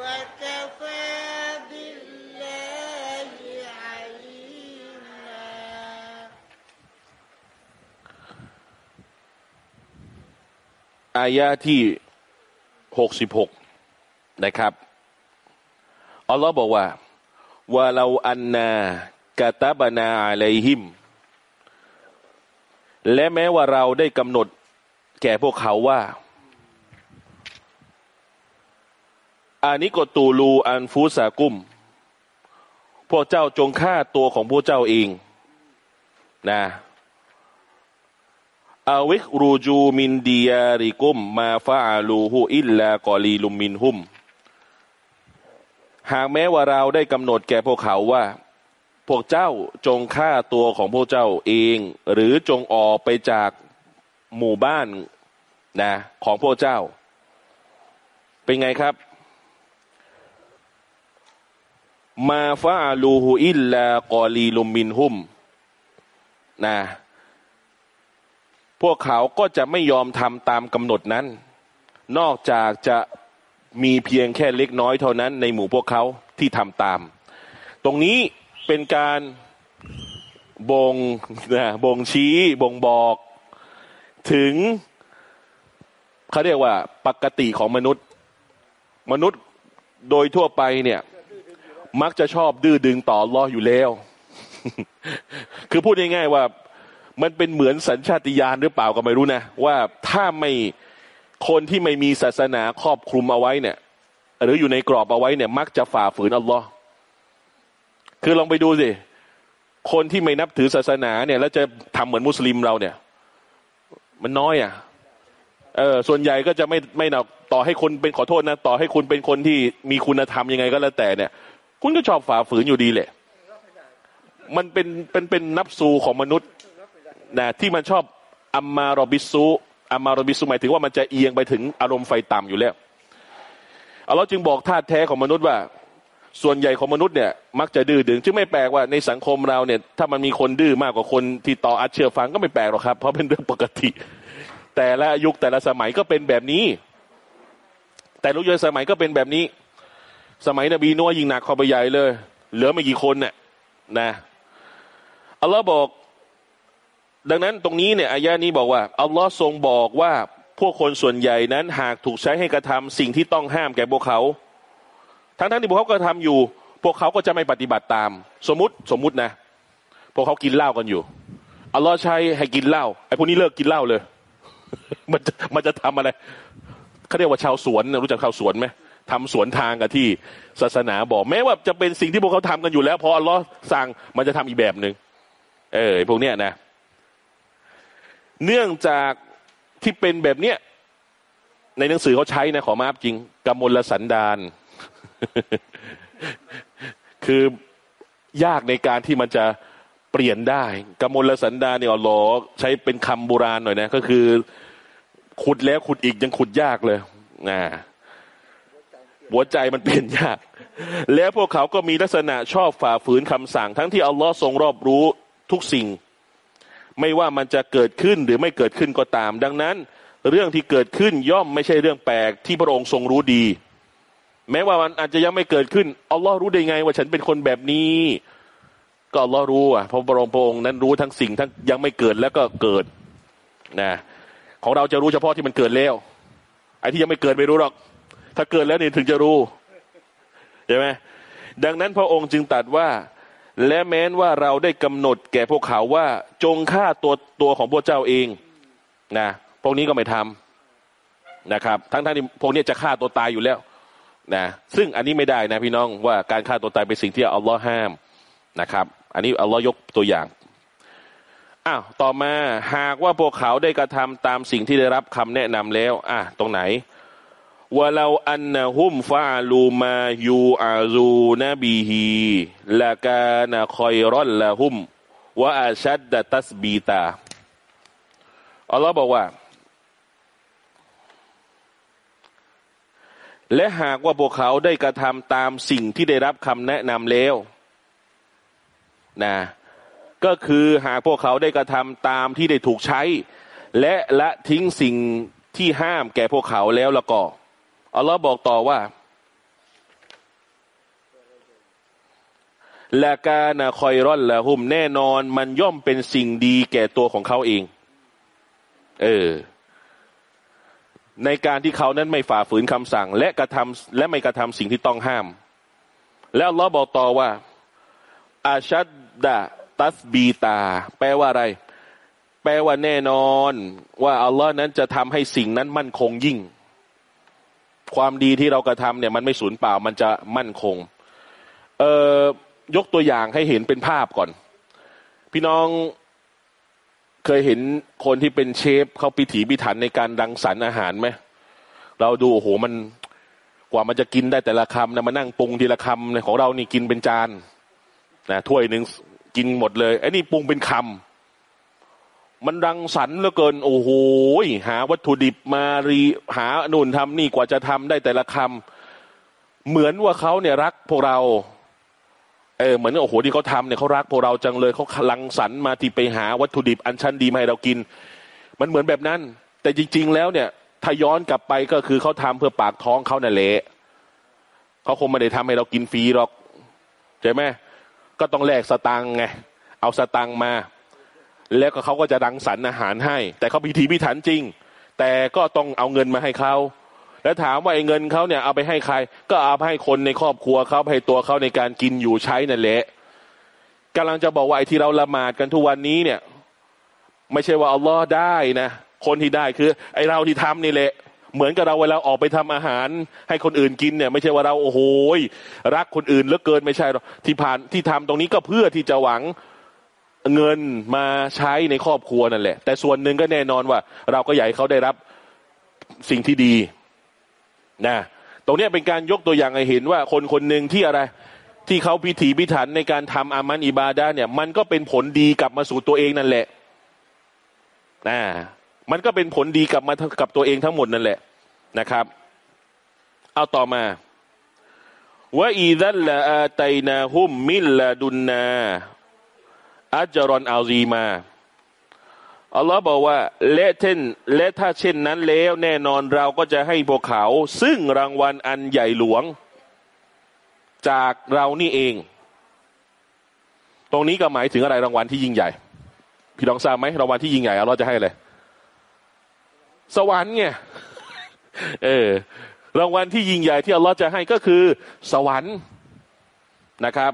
وكفى بالله عليما อายะที่หกสิบหกนะครับ อัลลอฮ์บอกว่าว่าเราอันนากาตาบนาอะลัยฮิม และแม้ว่าเราได้กำหนดแก่พวกเขาว่าอานิกตูลูอันฟูสากุม พวกเจ้าจงฆ่าตัวของพวกเจ้าเองนะอาวิกรูจูมินดียาริกุม มาฟาอาลูฮูอิลลากอลีลุมมินหุม หากแม้ว่าเราได้กำหนดแก่พวกเขาว่า พวกเจ้าจงฆ่าตัวของพวกเจ้าเอง หรือจงออกไปจากหมู่บ้านนะของพวกเจ้า เป็นไงครับ มาฟาอาลูฮูอิลลากอลีลุมมินหุมนะพวกเขาก็จะไม่ยอมทำตามกำหนดนั้น นอกจากจะมีเพียงแค่เล็กน้อยเท่านั้นในหมู่พวกเขาที่ทำตาม ตรงนี้ เป็นการบ่งนะบ่งชี้บ่งบอกถึงเขาเรียกว่าปกติของมนุษย์ มนุษย์โดยทั่วไปเนี่ย มักจะชอบดื้อดึงต่อรออยู่แล้ว คือพูดง่ายๆว่า มันเป็นเหมือนสัญชาติญาณหรือเปล่าก็ไม่รู้นะ ว่าถ้าไม่คนที่ไม่มีศาสนาครอบคลุมเอาไว้เนี่ย หรืออยู่ในกรอบเอาไว้เนี่ย มักจะฝ่าฝืนอัลลอฮ์ คือลองไปดูสิ คนที่ไม่นับถือศาสนาเนี่ย แล้วจะทำเหมือนมุสลิมเราเนี่ย มันน้อยอะ เออ ส่วนใหญ่ก็จะไม่ไม่นับต่อให้คนเป็นขอโทษนะ ต่อให้คุณเป็นคนที่มีคุณธรรมยังไงก็แล้วแต่เนี่ย คุณก็ชอบฝ่าฝืนอยู่ดีแหละ มันเป็นเป็นเป็นนับสูของมนุษย์นะที่มันชอบอัมมารอบิสุอัมมารอบิสุหมายถึงว่ามันจะเอียงไปถึงอารมณ์ไฟต่ำอยู่แล้วอัลลอฮ์จึงบอกธาตุแท้ของมนุษย์ว่า ส่วนใหญ่ของมนุษย์เนี่ยมักจะดื้อดึงจึงไม่แปลกว่าในสังคมเราเนี่ย ถ้ามันมีคนดื้อมากกว่าคนที่ต่ออัดเชื่อฟังก็ไม่แปลกหรอกครับ เพราะเป็นเรื่องปกติ แต่ละยุคแต่ละสมัยก็เป็นแบบนี้ แต่ลุกยสมัยก็เป็นแบบนี้ สมัยนบีนัวยิงหนักข้าไปใหญ่เลย เหลือไม่กี่คนเนี่ยนะอัลลอฮ์บอก ดังนั้นตรงนี้เนี่ยอายะนี้บอกว่าอัลลอฮ์ทรงบอกว่าพวกคนส่วนใหญ่นั้นหากถูกใช้ให้กระทำสิ่งที่ต้องห้ามแก่พวกเขา ทั้งทั้งที่พวกเขาก็ทำอยู่ พวกเขาก็จะไม่ปฏิบัติตาม สมมติสมมุตินะ พวกเขากินเหล้ากันอยู่อัลลอฮ์ใช้ให้กินเหล้าไอ้พวกนี้เลิกกินเหล้าเลย มันจะมันจะทำอะไรเขาเรียกว่าชาวสวนรู้จักชาวสวนไหมทำสวนทางกับที่ศาสนาบอก แม้ว่าจะเป็นสิ่งที่พวกเขาทำกันอยู่แล้วพออัลลอฮ์สั่งมันจะทำอีกแบบหนึ่งเออไอพวกเนี้ยนะ เนื่องจากที่เป็นแบบเนี้ยในหนังสือเขาใช้นะขอมาบจริงกมลสันดาน คือยากในการที่มันจะเปลี่ยนได้กมลสันดาเนี่ยอัลลอฮ์ใช้เป็นคำโบราณหน่อยนะ ก็คือ ขุดแล้วขุดอีกยังขุดยากเลยนะหัวใจมันเปลี่ยนยาก แล้วพวกเขาก็มีลักษณะชอบฝ่าฝืนคำสั่ง ทั้งที่อัลลอฮ์ทรงรอบรู้ทุกสิ่ง ไม่ว่ามันจะเกิดขึ้นหรือไม่เกิดขึ้นก็ตาม ดังนั้น เรื่องที่เกิดขึ้นย่อมไม่ใช่เรื่องแปลกที่พระองค์ทรงรู้ดี แม้ว่ามันอาจจะยังไม่เกิดขึ้นอัลลอฮ์รู้ได้ไง ว่าฉันเป็นคนแบบนี้ ก็อัลลอฮ์รู้อะพระพระองค์พระองค์นั้นรู้ทั้งสิ่งทั้งยังไม่เกิดแล้วก็เกิดนะของเราจะรู้เฉพาะที่มันเกิดแล้ว ไอ้ที่ยังไม่เกิดไม่รู้หรอก ถ้าเกิดแล้วนี่ถึงจะรู้ใช่ไหมดังนั้นพระองค์จึงตรัสว่า และแม้นว่าเราได้กำหนดแก่พวกเขาว่า จงฆ่าตัวตัวของพวกเจ้าเองนะพวกนี้ก็ไม่ทำนะครับ ทั้งทั้งที่พวกนี้จะฆ่าตัวตายอยู่แล้ว นะซึ่งอันนี้ไม่ได้นะพี่น้องว่าการฆ่าตัวตายเป็นสิ่งที่อัลลอฮ์ห้ามนะครับ อันนี้อัลลอฮ์ยกตัวอย่างอ้าวต่อมาหากว่าพวกเขาได้กระทำตามสิ่งที่ได้รับคำแนะนำแล้ว อะตรงไหนว่าเราอันนะฮุมฟาลูมายูอาซูนบีฮีละกานะคอยรอนละฮุมว่าอาชัดดะตัสบีตาอัลลอฮ์บอกว่า และหากว่าพวกเขาได้กระทำตามสิ่งที่ได้รับคำแนะนำแล้วนะก็คือหากพวกเขาได้กระทำตามที่ได้ถูกใช้ และละทิ้งสิ่งที่ห้ามแก่พวกเขาแล้วล้วก็อัลลอฮ์บอกต่อว่าละกานะคอยร่อนละหุมแน่นอนมันย่อมเป็นสิ่งดีแก่ตัวของเขาเอง เออ ในการที่เขานั้นไม่ฝ่าฝืนคำสั่ง และกระทำและไม่กระทำสิ่งที่ต้องห้าม แล้วอัลอบอกต่อว่า อาชัดดะตัสบีตา แปลว่าอะไร แปลว่าแน่นอน ว่าอัลลอฮ์นั้นจะทำให้สิ่งนั้นมั่นคงยิ่ง ความดีที่เรากระทำเนี่ย มันไม่สูญเปล่ามันจะมั่นคง เอ่อยกตัวอย่างให้เห็นเป็นภาพก่อน พี่น้อง เคยเห็นคนที่เป็นเชฟเขาพิถีพิถันในการดังสรรอาหารไหมเราดูโอ้โหมันกว่ามันจะกินได้แต่ละคำนะมานั่งปรุงทีละคำของเรานี่กินเป็นจานนะถ้วยหนึ่งกินหมดเลยไอ้นี่ปรุงเป็นคำมันรังสรรค์เหลือเกิน โอ้โหหาวัตถุดิบมารีหาหนุนทำนี่กว่าจะทำได้แต่ละคำเหมือนว่าเขาเนี่ยรักพวกเรา เออเหมือนโอ้โหที่เขาทำเนี่ยเขารักพวกเราจังเลยเขาลังสรรมาที่ไปหาวัตถุดิบอันชั้นดีมาให้เรากิน มันเหมือนแบบนั้น แต่จริง ๆ แล้วเนี่ย ถ้าย้อนกลับไปก็คือเขาทำเพื่อปากท้องเขานั่นแหละเขาคงไม่ได้ทำให้เรากินฟรีหรอกใช่ไหมก็ต้องแลกสตังไงเอาสตังมา แล้วก็เขาก็จะดังสรรอาหารให้ แต่เขาพิธีพิถันจริง แต่ก็ต้องเอาเงินมาให้เขา แล้วถามว่าไอ้เงินเขาเนี่ยเอาไปให้ใคร ก็เอาไปให้คนในครอบครัวเขาให้ตัวเขาในการกินอยู่ใช้นั่นแหละกำลังจะบอกว่าไอ้ที่เราละหมาดกันทุกวันนี้เนี่ย ไม่ใช่ว่าอัลลอฮ์ได้นะคนที่ได้คือ ไอ้เราที่ทำนี่แหละเหมือนกับเราเวลาออกไปทำอาหาร ให้คนอื่นกินเนี่ย ไม่ใช่ว่าเราโอ้โหรักคนอื่นเหลือเกินไม่ใช่หรอกที่ผ่านที่ทำตรงนี้ก็เพื่อที่จะหวังเงินมาใช้ในครอบครัวนั่นแหละ แต่ส่วนหนึ่งก็แน่นอนว่า เราก็อยากให้เขาได้รับสิ่งที่ดี นะตรงนี้เป็นการยกตัวอย่างให้เห็นว่าคนคนหนึ่งที่อะไร ที่เขาพิถีพิถันในการทำอามันอิบาดาเนี่ย มันก็เป็นผลดีกลับมาสู่ตัวเองนั่นแหละนะมันก็เป็นผลดีกลับมากับตัวเองทั้งหมดนั่นแหละนะครับ เอาต่อมาว่าอีดัลละอาตยนาหุมมิลลาดุนนาอัจรอนอัลซีมา อัลลอฮ์บอกว่าและเช่นและถ้าเช่นนั้นแล้วแน่นอนเราก็จะให้พวกเขา ซึ่งรางวัลอันใหญ่หลวง จากเรานี่เอง ตรงนี้ก็หมายถึงอะไรรางวัลที่ยิ่งใหญ่ พี่น้องทราบไหมรางวัลที่ยิ่งใหญ่อัลลอฮ์จะให้อะไรสวรรค์ไงเออรางวัลที่ยิ่งใหญ่ที่อัลลอฮ์จะให้ก็คือ สวรรค์นะครับ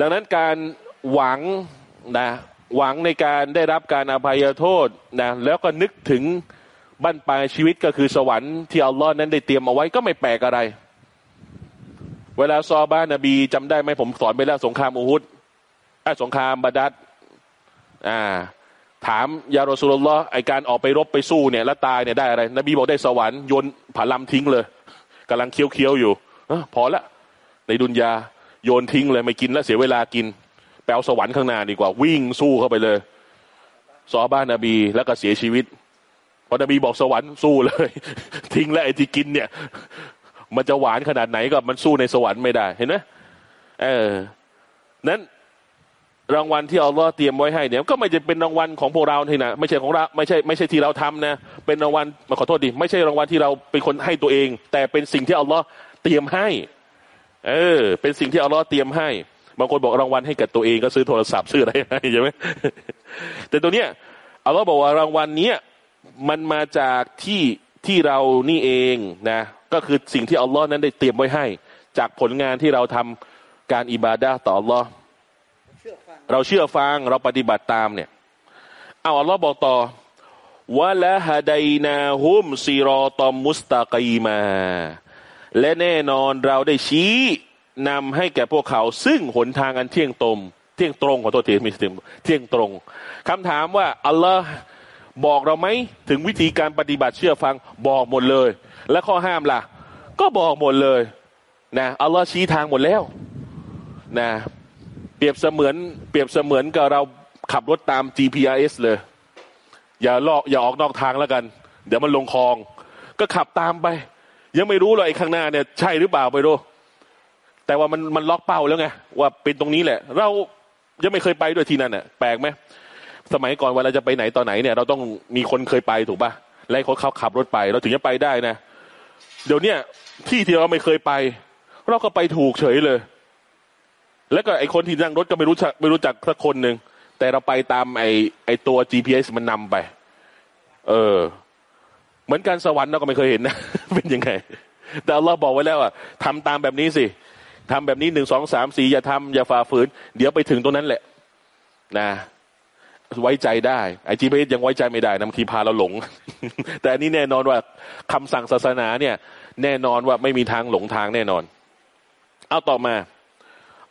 ดังนั้นการหวังนะ หวังในการได้รับการอภัยโทษนะแล้วก็นึกถึงบั้นปลายชีวิตก็คือสวรรค์ที่อัลลอฮ์นั้นได้เตรียมเอาไว้ก็ไม่แปลกอะไร เวลาซอบ้านนบีจำได้ไหมผมสอนไปแล้วสงครามอูฮุดอ่สงครามบาดัดอ่าถามยารอสุลลอฮ์ไอการออกไปรบไปสู้เนี่ยแล้วตายเนี่ยได้อะไร นบีบอกได้สวรรค์โยนผาลำทิ้งเลยกำลังเคี้ยวๆอยู่อพอละในดุนยาโยนทิ้งเลยไม่กินแล้วเสียเวลากิน แปลสวรรค์ข้างหน้าดีกว่า วิ่งสู้เข้าไปเลยซอบ้านนบีแล้วก็เสียชีวิตพอนบีบอกสวรรค์สู้เลย ทิ้งแล้วไอ้ที่กินเนี่ย มันจะหวานขนาดไหนก็มันสู้ในสวรรค์ไม่ได้เห็นไหมเออ นั้นรางวัลที่อัลลอฮ์เตรียมไว้ให้เนี่ยก็ไม่จะเป็นรางวัลของพวกเราทีนะไม่ใช่ของเราไม่ใช่ไม่ใช่ที่เราทำนะ เป็นรางวัลมาขอโทษดิไม่ใช่รางวัลที่เราเป็นคนให้ตัวเอง แต่เป็นสิ่งที่อัลลอฮ์เตรียมให้ เออ เป็นสิ่งที่อัลลอฮ์เตรียมให้ บางคนบอกรางวัลให้กับตัวเองก็ซื้อโทรศัพท์ซื้ออะไรให้ใช่ไหมแต่ตัวเนี้ยอัลลอฮ์บอกว่ารางวัลเนี้ยมันมาจากที่ที่เรานี่เองนะก็คือสิ่งที่อัลลอฮ์นั้นได้เตรียมไว้ให้ จากผลงานที่เราทำการอิบาดาต่ออัลลอฮ์เราเชื่อฟังเราปฏิบัติตามเนี่ยเอาอัลลอฮ์บอกต่อวะละฮะดยนาฮุมซีรอตอมมุสตากีมา และแน่นอนเราได้ชี้ นำให้แก่พวกเขา ซึ่งหนทางอันเที่ยงตรงเที่ยงตรงขอโทษทีมีถึงเที่ยงตรงคำถามว่าอัลลอฮ์บอกเราไหมถึงวิธีการปฏิบัติเชื่อฟังบอกหมดเลย และข้อห้ามล่ะ ก็บอกหมดเลยนะอัลลอฮ์ชี้ทางหมดแล้วนะเปรียบเสมือน เปรียบเสมือนกับเราขับรถตาม GPS เลย อย่าลอกอย่าออกนอกทางแล้วกัน เดี๋ยวมันลงคลอง ก็ขับตามไป ยังไม่รู้เลยข้างหน้าเนี่ยใช่หรือเปล่าไปดู แต่ว่ามันมันล็อกเป้าแล้วไงว่าเป็นตรงนี้แหละ เรายังไม่เคยไปด้วยที่นั่นน่ะแปลกไหมสมัยก่อนเวลาจะไปไหนตอนไหนเนี่ย เราต้องมีคนเคยไปถูกปะไล่คนเขาขับรถไป เราถึงจะไปได้นะเดี๋ยวเนี้ยที่ที่เราไม่เคยไป เราก็ไปถูกเฉยเลย แล้วก็ไอคนที่นั่งรถก็ไม่รู้จักไม่รู้จักสักคนหนึ่งแต่เราไปตามไอไอตัว GPS มันนำไป เออ เหมือนการสวรรค์เราก็ไม่เคยเห็นนะ เป็นยังไง แต่เราบอกไว้แล้วอะทำตามแบบนี้สิ ทำแบบนี้หนึ่งสองสามสี่อย่าทำอย่าฝ่าฝืน เดี๋ยวไปถึงตรงนั้นแหละ นะไว้ใจได้ไอจีเพียังไว้ใจไม่ได้นำทีพาเราหลง แต่อันนี้แน่นอนว่าคำสั่งศาสนาเนี่ย แน่นอนว่าไม่มีทางหลงทางแน่นอน เอาต่อมา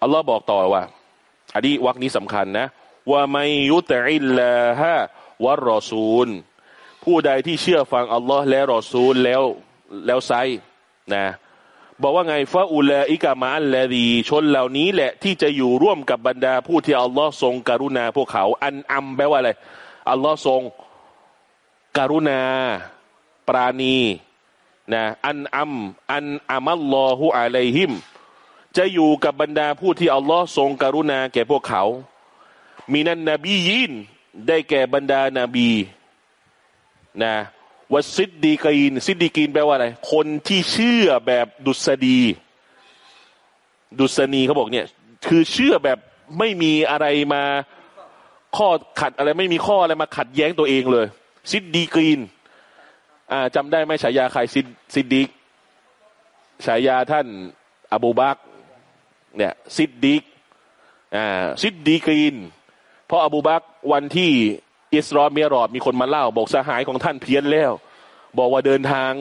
อัลลอฮ์บอกต่อว่าอันนี้วักนี้สำคัญนะว่าไม่ยุตอิลลาฮะวะรอซูล ผู้ใดที่เชื่อฟังอัลลอฮ์และรอซูลแล้วแล้วไซนะ บอกว่าไงฟาอุลาอิกามาอัลลดีชนเหล่านี้แหละที่จะอยู่ร่วมกับบรรดาผู้ที่อัลลอฮ์ทรงกรุณาพวกเขา อันอัมแปลว่าอะไรอัลลอฮ์ทรงกรุณา ปราณีนะอันอัมอันอามัลลอฮุอะลัยฮิม จะอยู่กับบรรดาผู้ที่อัลลอฮ์ทรงกรุณาแก่พวกเขา มีนันนบียินได้แก่บรรดานาบีนะ วซิดดีกีนซิดดีกีนแปลว่าอะไร คนที่เชื่อแบบดุษฎี ดุษณีเขาบอกเนี่ย คือเชื่อแบบไม่มีอะไรมาข้อขัดอะไรไม่มีข้ออะไรมาขัดแย้งตัวเองเลย صديقين อ่าจำได้ไหมฉายาใครซิด صديق ฉายาท่านอบูบักรเนี่ย صديق อ่า صديقين เพราะอบูบักรวันที่อิสรออ์เมียะอ์รอจญ์มีคนมาเล่า บอกสหายของท่านเพี้ยนแล้ว บอกว่าเดินทาง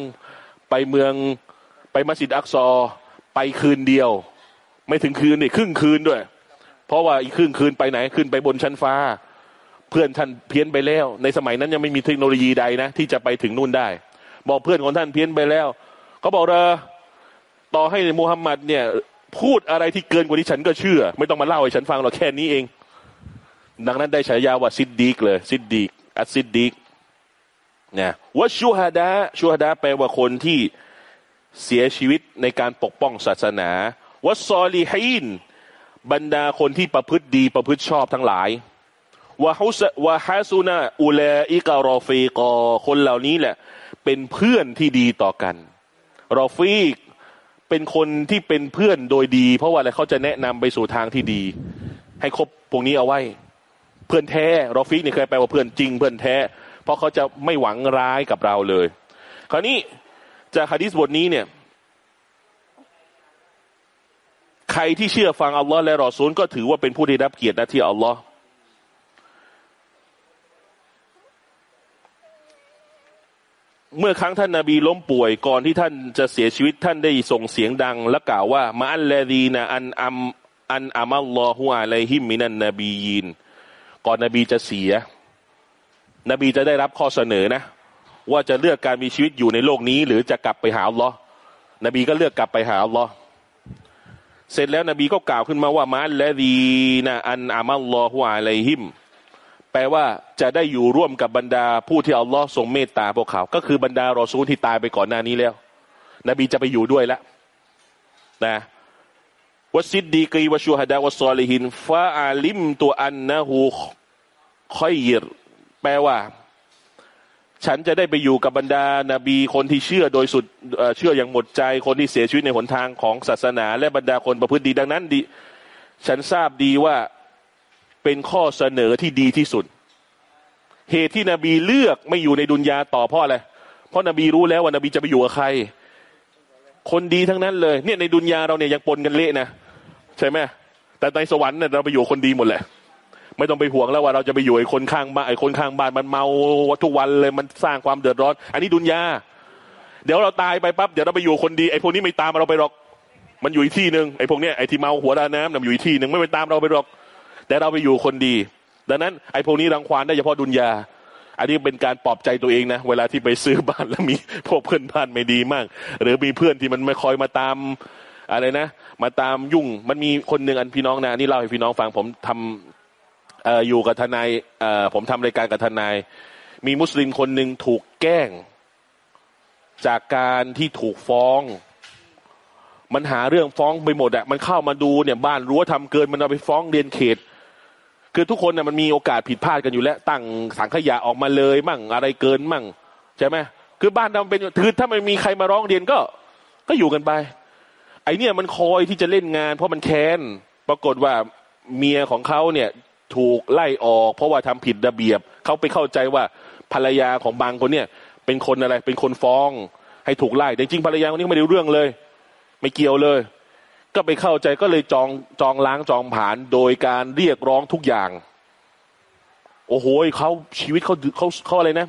ไปเมืองไปมัสยิดอักซอ ไปคืนเดียว ไม่ถึงคืนนี่ครึ่งคืนด้วย เพราะว่าอีกครึ่งคืนไปไหนขึ้นไปบนชั้นฟ้า เพื่อนท่านเพี้ยนไปแล้ว ในสมัยนั้นยังไม่มีเทคโนโลยีใดนะ ที่จะไปถึงนู่นได้ บอกเพื่อนของท่านเพี้ยนไปแล้วเขาบอกเออต่อให้มูฮัมหมัดเนี่ย พูดอะไรที่เกินกว่าที่ฉันก็เชื่อ ไม่ต้องมาเล่าให้ฉันฟังหรอกแค่นี้เอง ดังนั้นได้ฉายาว่าซิดดีกเลย ซิดดีกอัซิดดีก นะว่าชูฮาดาชูฮาดาแปลว่าคนที่เสียชีวิตในการปกป้องศาสนาวัซอลีฮีนบรรดาคนที่ประพฤติดีประพฤติชอบทั้งหลายวะฮุสวะฮาซูนาอุลาอิการอฟีกอคนเหล่านี้แหละ เป็นเพื่อนที่ดีต่อกัน รอฟีกเป็นคนที่เป็นเพื่อนโดยดี เพราะว่าอะไรเขาจะแนะนำไปสู่ทางที่ดี ให้ครบพวกนี้เอาไว้ เพื่อนแท้รอฟิกนี่เคยแปลว่าเพื่อนจริง เพื่อนแท้ เพราะเขาจะไม่หวังร้ายกับเราเลย คราวนี้จากฮะดิษบทนี้เนี่ย ใครที่เชื่อฟังอัลลอฮ์และรอซูลก็ถือว่าเป็นผู้ได้รับเกียรติหน้าที่อัลลอฮ์เมื่อครั้งท่านนาบีล้มป่วยก่อนที่ท่านจะเสียชีวิตท่านได้ส่งเสียงดัง และกล่าวว่ามาอัลลดีนะอันอัมอันอามัลลอฮุอะลัยฮิมมินันนบียีนก่อนนบีจะเสีย นบีจะได้รับข้อเสนอนะ ว่าจะเลือกการมีชีวิตอยู่ในโลกนี้ หรือจะกลับไปหาอัลลอฮ์นบีก็เลือกกลับไปหาอัลลอฮ์เสร็จแล้วนบีก็กล่าวขึ้นมาว่ามาและดีนะอันอามัลลอฮุอะลัยฮิม แปลว่าจะได้อยู่ร่วมกับบรรดาผู้ที่อัลลอฮ์ทรงเมตตาพวกเขา ก็คือบรรดารอซูลที่ตายไปก่อนหน้านี้แล้ว นบีจะไปอยู่ด้วยแล้วนะวสิดดีกีวชูฮดาวซอลิฮินฟาอาลิมตัวอันนะฮูคอยยิร แปลว่า ฉันจะได้ไปอยู่กับบรรดานาบีคนที่เชื่อโดยสุดเชื่ออย่างหมดใจคนที่เสียชีวิตในหนทางของศาสนา และบรรดาคนประพฤติดีดังนั้นดี ฉันทราบดีว่าเป็นข้อเสนอที่ดีที่สุด เหตุที่นบีเลือกไม่อยู่ในดุนยาต่อเพราะอะไรเพราะนบีรู้แล้วว่านบีจะไปอยู่กับใคร คนดีทั้งนั้นเลยเนี่ยในดุนยาเราเนี่ยยังปนกันเละนะใช่ไหมแต่ในสวรรค์เนี่ยเราไปอยู่คนดีหมดแหละ ไม่ต้องไปห่วงแล้วว่าเราจะไปอยู่ไอ้คนข้างบ้านไอ้คนข้างบ้านมันเมาทุกวันเลยมันสร้างความเดือดร้อน อันนี้ดุนยาเดี๋ยวเราตายไปปั๊บเดี๋ยวเราไปอยู่คนดีไอ้พวกนี้ไม่ตามเราไปหรอก มันอยู่อีกที่หนึ่งไอ้พวกเนี้ยไอ้ที่เมาหัวดาน้ำนอยู่อีกที่หนึ่งไม่ไปตามเราไปหรอก แต่เราไปอยู่คนดี ดังนั้นไอ้พวกนี้รังควานได้เฉพาะดุนยาอันนี้เป็นการปลอบใจตัวเองนะ เวลาที่ไปซื้อบ้านแล้วมีพวกเพื่อนบ้านไม่ดีมาก หรือมีเพื่อนที่มันไม่คอยมาตามอะไรนะ มาตามยุ่งมันมีคนหนึ่งอันพี่น้องนะนี่เล่าให้พี่น้องฟังผมทำ ออยู่กับทนายผมทำรายการกับทนาย มีมุสลิมคนหนึ่งถูกแกล้ง จากการที่ถูกฟ้อง มันหาเรื่องฟ้องไปหมดอะมันเข้ามาดูเนี่ยบ้านรั้วทำเกินมันเอาไปฟ้องเรียนเขต คือทุกคนน่ยมันมีโอกาสผิดพลาดกันอยู่แล้ว ตั้งสังขยะออกมาเลยมั่งอะไรเกินมั่งใช่ไหมคือบ้านเราเป็นคือถ้าไม่มีใครมาร้องเรียนก็ ก็อยู่กันไป ไอเนี่ยมันคอยที่จะเล่นงาน เพราะมันแค้นปรากฏว่าเมียของเขาเนี่ย ถูกไล่ออก เพราะว่าทำผิดระเบียบ เขาไปเข้าใจว่าภรรยาของบางคนเนี่ย เป็นคนอะไร เป็นคนฟ้อง ให้ถูกไล่แต่จริงภรรยาคนนี้ไม่ได้เรื่องเลย ไม่เกี่ยวเลย ก็ไปเข้าใจก็เลยจองจองล้างจองผ่าน โดยการเรียกร้องทุกอย่าง โอ้โหเขาชีวิตเขาเขาเขาอะไรนะ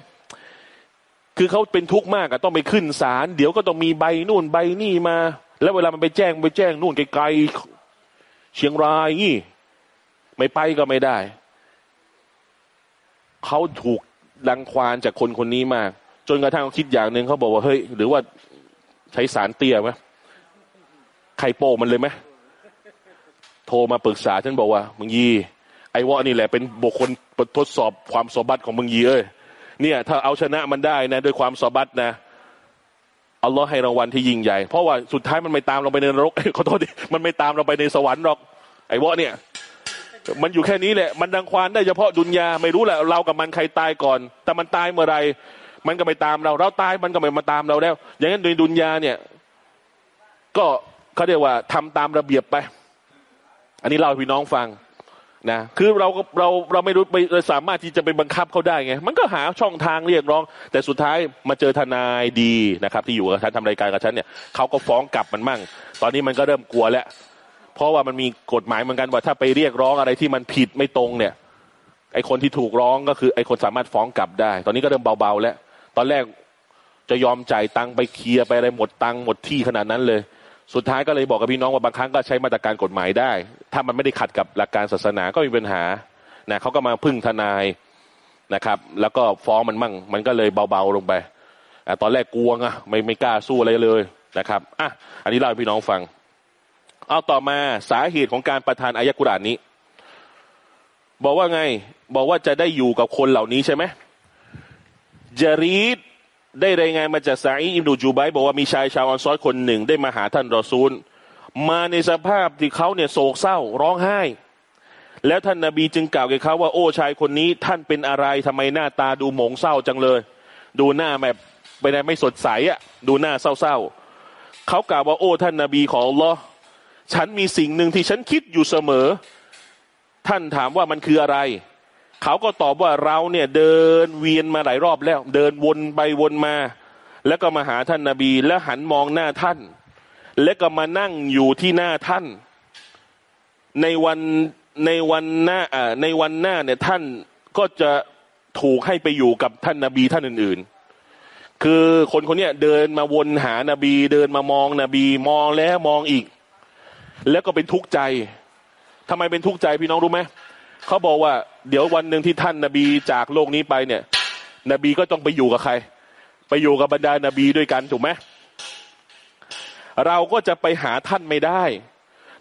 คือเขาเป็นทุกข์มากอะต้องไปขึ้นศาลเดี๋ยวก็ต้องมีใบนู่นใบนี่มา แล้วเวลามันไปแจ้งไปแจ้งนู่นไกลๆเชียงรายนี่ ไม่ไปก็ไม่ได้ เขาถูกดังควานจากคนคนนี้มาก จนกระทั่งเขาคิดอย่างหนึ่งเขาบอกว่าเฮ้ย หรือว่าใช้สารเตี้ยไหมใครโป้มันเลยไหมโทรมาปรึกษาฉันบอกว่า มึงยี ไอ้วะนี่แหละเป็นบุคคลทดสอบความสมบัติของมึงยีเอ้ยเนี่ย ถ้าเอาชนะมันได้นะ ด้วยความสมบัตินะอัลลอฮ์ให้รางวัลที่ยิ่งใหญ่ เพราะว่าสุดท้ายมันไม่ตามเราไปในนรกขอโทษดิมันไม่ตามเราไปในสวรรค์หรอก ไอ้วะเนี่ย มันอยู่แค่นี้แหละ มันดังควานได้เฉพาะดุนยาไม่รู้แหละเรากับมันใครตายก่อน แต่มันตายเมื่อไรมันก็ไม่ตามเรา เราตายมันก็ไม่มาตามเราแล้ว อย่างนั้นโดยดุนยาเนี่ย ก็เขาเรียกว่าทำตามระเบียบไป อันนี้เล่าพี่น้องฟังนะคือเราเราเราไม่รู้ไม่สามารถที่จะไปบังคับเขาได้ไง มันก็หาช่องทางเรียกร้อง แต่สุดท้ายมาเจอทนายดีนะครับ ที่อยู่กับฉันทำรายการกับฉันเนี่ยเขาก็ฟ้องกลับมันมั่ง ตอนนี้มันก็เริ่มกลัวแล้ว เพราะว่ามันมีกฎหมายเหมือนกันว่าถ้าไปเรียกร้องอะไรที่มันผิดไม่ตรงเนี่ยไอคนที่ถูกร้องก็คือไอคนสามารถฟ้องกลับได้ ตอนนี้ก็เริ่มเบาๆแล้ว ตอนแรกจะยอมจ่ายตังค์ไปเคลียร์ไปอะไรหมดตังค์หมดที่ขนาดนั้นเลย สุดท้ายก็เลยบอกกับพี่น้องว่าบางครั้งก็ใช้มาตรการกฎหมายได้ ถ้ามันไม่ได้ขัดกับหลักการศาสนาก็มีปัญหานะเขาก็มาพึ่งทนายนะครับ แล้วก็ฟ้องมันมั่ง มันก็เลยเบาๆลงไปอตอนแรกกลัวงอะไม่ไม่กล้าสู้อะไรเลยนะครับอะอันนี้เล่าให้พี่น้องฟัง เอาต่อมาสาเหตุของการประทานอายะกุรานนี้ บอกว่าไง บอกว่าจะได้อยู่กับคนเหล่านี้ใช่ไหมจารีดได้รายงานมาจากซาอีอิบนูจูไบบอกว่ามีชายชาวอันซอยคนหนึ่งได้มาหาท่านรอซูล มาในสภาพที่เขาเนี่ยโศกเศร้าร้องไห้ แล้วท่านนาบีจึงกล่าวแก่เขาว่าโอ้ชายคนนี้ท่านเป็นอะไรทำไมหน้าตาดูหมองเศร้าจังเลย ดูหน้าแบบไปไหนไม่สดใสอะดูหน้าเศร้าๆเขากล่าวว่าโอ้ท่านนาบีของอัลลอฮ์ ฉันมีสิ่งหนึ่งที่ฉันคิดอยู่เสมอ ท่านถามว่ามันคืออะไร เขาก็ตอบว่าเราเนี่ยเดินเวียนมาหลายรอบแล้ว เดินวนไปวนมา แล้วก็มาหาท่านนาบี แล้วหันมองหน้าท่าน แล้วก็มานั่งอยู่ที่หน้าท่าน ในวันในวันหน้าในวันหน้าเนี่ยท่านก็จะถูกให้ไปอยู่กับท่านนาบีท่านอื่น ๆ คือคนคนนี้เดินมาวนหานาบี เดินมามองนบีมองแล้วมองอีก แล้วก็เป็นทุกข์ใจทำไมเป็นทุกข์ใจพี่น้องรู้ไหมเขาบอกว่า เดี๋ยววันหนึ่งที่ท่านนาบีจากโลกนี้ไปเนี่ย นบีก็ต้องไปอยู่กับใคร ไปอยู่กับบรรดานาบีด้วยกันถูกไหมเราก็จะไปหาท่านไม่ได้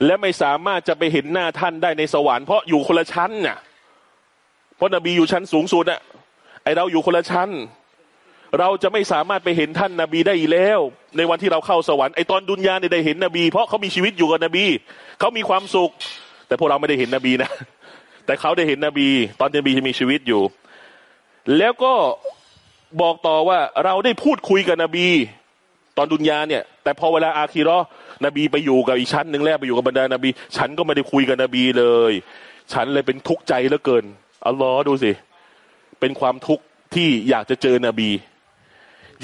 และไม่สามารถจะไปเห็นหน้าท่านได้ในสวรรค์เพราะอยู่คนละชั้นน่ะเพราะนบีอยู่ชั้นสูงสุดอะไอเราอยู่คนละชั้น เราจะไม่สามารถไปเห็นท่านนาบีได้อีกแล้ว ในวันที่เราเข้าสวรรค์ไอตอนดุนยาเนี่ยได้เห็นนบี เพราะเขามีชีวิตอยู่กับนบีเขามีความสุข แต่พวกเราไม่ได้เห็นนบีนะ แต่เขาได้เห็นนบี ตอนนบีมีชีวิตอยู่ แล้วก็บอกต่อว่าเราได้พูดคุยกับนบี ตอนดุนยาเนี่ย แต่พอเวลาอาคีรอนบีไปอยู่กับอีชั้นหนึ่งแล้วไปอยู่กับบรรดานบี ฉันก็ไม่ได้คุยกับนบีเลย ฉันเลยเป็นทุกข์ใจเหลือเกินอัลลอฮ์ดูสิเป็นความทุกข์ที่อยากจะเจอนบี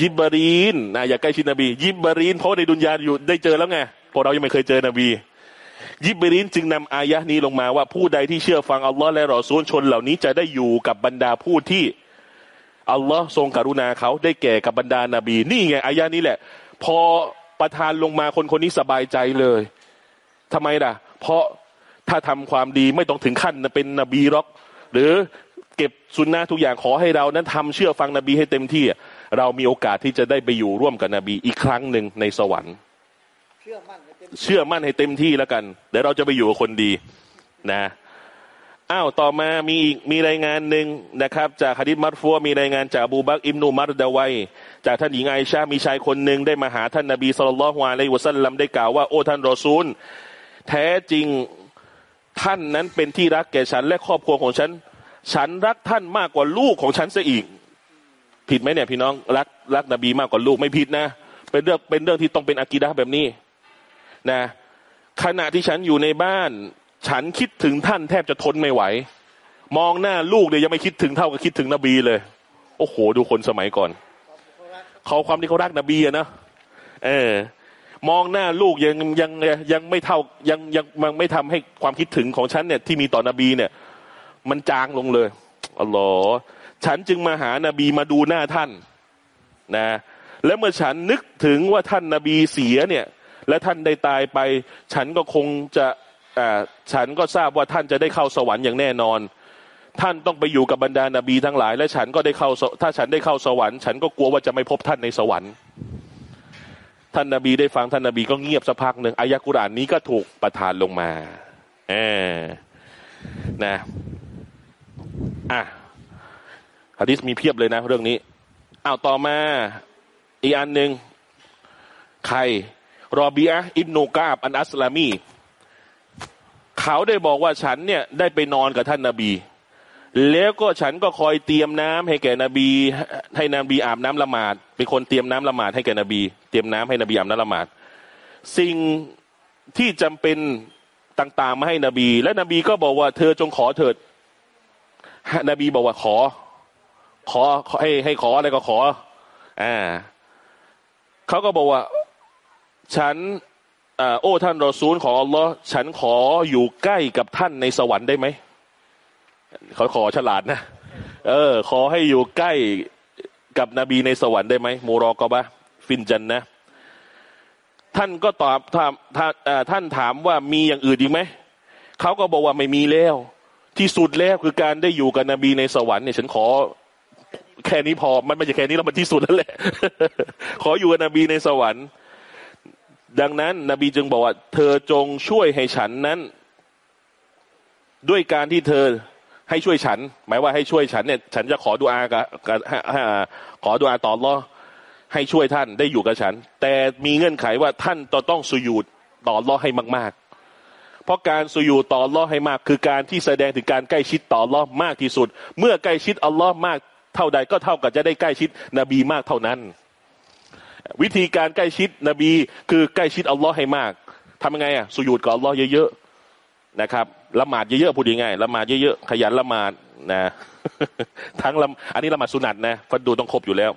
ยิบบรีนนะอยากใกล้ชิดนบี ยิบบรีนเพราะในดุนยาอยู่ได้เจอแล้วไงพวกเรายังไม่เคยเจอนบี ยิบบรีนจึงนำอายะนี้ลงมาว่าผู้ใดที่เชื่อฟังอัลลอฮ์และรอซูลชนเหล่านี้จะได้อยู่กับบรรดาผู้ที่อัลลอฮ์ทรงกรุณาเขาได้แก่กับบรรดานาบี นี่ไงอายะนี้แหละ พอประทานลงมาคนคนนี้สบายใจเลยทำไมล่ะ เพราะถ้าทำความดีไม่ต้องถึงขั้นเป็นนบีหรอก หรือเก็บสุนนะทุกอย่างขอให้เรานั้นทำเชื่อฟังนบีให้เต็มที่ เรามีโอกาสที่จะได้ไปอยู่ร่วมกับนบีอีกครั้งหนึ่งในสวรรค์ เชื่อมั่นในเต็มเชื่อมั่นให้เต็มที่แล้วกัน เดี๋ยวเราจะไปอยู่กับคนดีนะอ้าวต่อมามีอีกมีรายงานหนึ่งนะครับ จากฮะดิษมัรฟัวมีรายงานจากอบูบักรอิมนุมัรดาวัยจากท่านหญิงไอชา มีชายคนหนึ่งได้มาหาท่านนบีสุลต่านละฮวาเลวะสัลลัมได้กล่าวว่าโอ้ท่านรอซูล แท้จริงท่านนั้นเป็นที่รักแก่ฉันและครอบครัวของฉัน ฉันรักท่านมากกว่าลูกของฉันเสียอีก ผิดไหมเนี่ยพี่น้องรักรักนบีมากกว่าลูกไม่ผิดนะ เป็นเรื่องเป็นเรื่องที่ต้องเป็นอากีดะแบบนี้นะขณะที่ฉันอยู่ในบ้าน ฉันคิดถึงท่านแทบจะทนไม่ไหว มองหน้าลูกเนี่ยยังไม่คิดถึงเท่ากับคิดถึงนบีเลย โอ้โห ดูคนสมัยก่อนเขาความที่เขารักนบีอะนะเออ มองหน้าลูกยังยังยังไม่เท่ายังยังมันไม่ทำให้ความคิดถึงของฉันเนี่ยที่มีต่อนบีเนี่ย มันจางลงเลยอ๋อ ฉันจึงมาหานบีมาดูหน้าท่านนะแล้วเมื่อฉันนึกถึงว่าท่านนาบีเสียเนี่ย และท่านได้ตายไป ฉันก็คงจะฉันก็ทราบว่าท่านจะได้เข้าสวรรค์อย่างแน่นอน ท่านต้องไปอยู่กับบรรดานาบีทั้งหลาย และฉันก็ได้เข้าถ้าฉันได้เข้าสวรรค์ฉันก็กลัวว่าจะไม่พบท่านในสวรรค์ ท่านนาบีได้ฟังท่านนาบีก็เงียบสักพักหนึ่งอายะกุรานนี้ก็ถูกประทานลงมาเออนะอะ ฮะดิษมีเพียบเลยนะ เรื่องนี้เอาต่อมาอีกอันหนึ่งใคร รอบีอะอิบนูกาบ อันอัสลามี เขาได้บอกว่าฉันเนี่ยได้ไปนอนกับท่านนาบี แล้วก็ฉันก็คอยเตรียมน้ำให้แก่นบี ให้นบีอาบน้ำละหมาด เป็นคนเตรียมน้ำละหมาดให้แก่นบี เตรียมน้ำให้นบีอาบน้ำละหมาด สิ่งที่จำเป็นต่างๆมาให้นบี และนบีก็บอกว่าเธอจงขอเถิดนบีบอกว่าขอ ขอให้ให้ขออะไรก็ขอ อ่าเขาก็บอกว่า ฉันอโอ้ท่านรอซูลของอัลลอฮ์ฉันขออยู่ใกล้กับท่านในสวรรค์ได้ไหมเขาขอฉลาดนะเออ ขอให้อยู่ใกล้กับนบีในสวรรค์ได้ไหมมูรอกอบะฟินจันนะท่านก็ตอบถามท่านท่านถามว่ามีอย่างอื่นอีกไหมเขาก็บอกว่าไม่มีแล้ว ที่สุดแล้วคือการได้อยู่กับนบีในสวรรค์เนี่ย ฉันขอ แค่นี้พอมันไม่ใช่แค่นี้แล้วมันที่สุดแล้วแหละ ขออยู่กับนบีในสวรรค์ ดังนั้น นบีจึงบอกว่า เธอจงช่วยให้ฉันนั้น ด้วยการที่เธอให้ช่วยฉัน หมายว่าให้ช่วยฉันเนี่ยฉันจะขอดุอากับขอดุอาต่ออัลลอให้ช่วยท่านได้อยู่กับฉัน แต่มีเงื่อนไขว่าท่านจะต้องสุยูดต่ออัลลอให้มาก ๆ เพราะการสุยูดต่ออัลลอให้มาก คือการที่แสดงถึงการใกล้ชิดต่ออัลลอมากที่สุด เมื่อใกล้ชิดอัลลอฮ์มาก เท่าใดก็เท่ากับจะได้ใกล้ชิดนบีมากเท่านั้น วิธีการใกล้ชิดนบี คือใกล้ชิดอัลลอฮ์ให้มากทำยังไงอะสุยูดกับอัลลอฮ์เยอะๆนะครับละหมาดเยอะๆพูดง่ายๆละหมาดเยอะๆขยันละหมาดนะทั้งละอันนี้ละหมาดสุนัตนะฟัดดูต้องครบอยู่แล้ว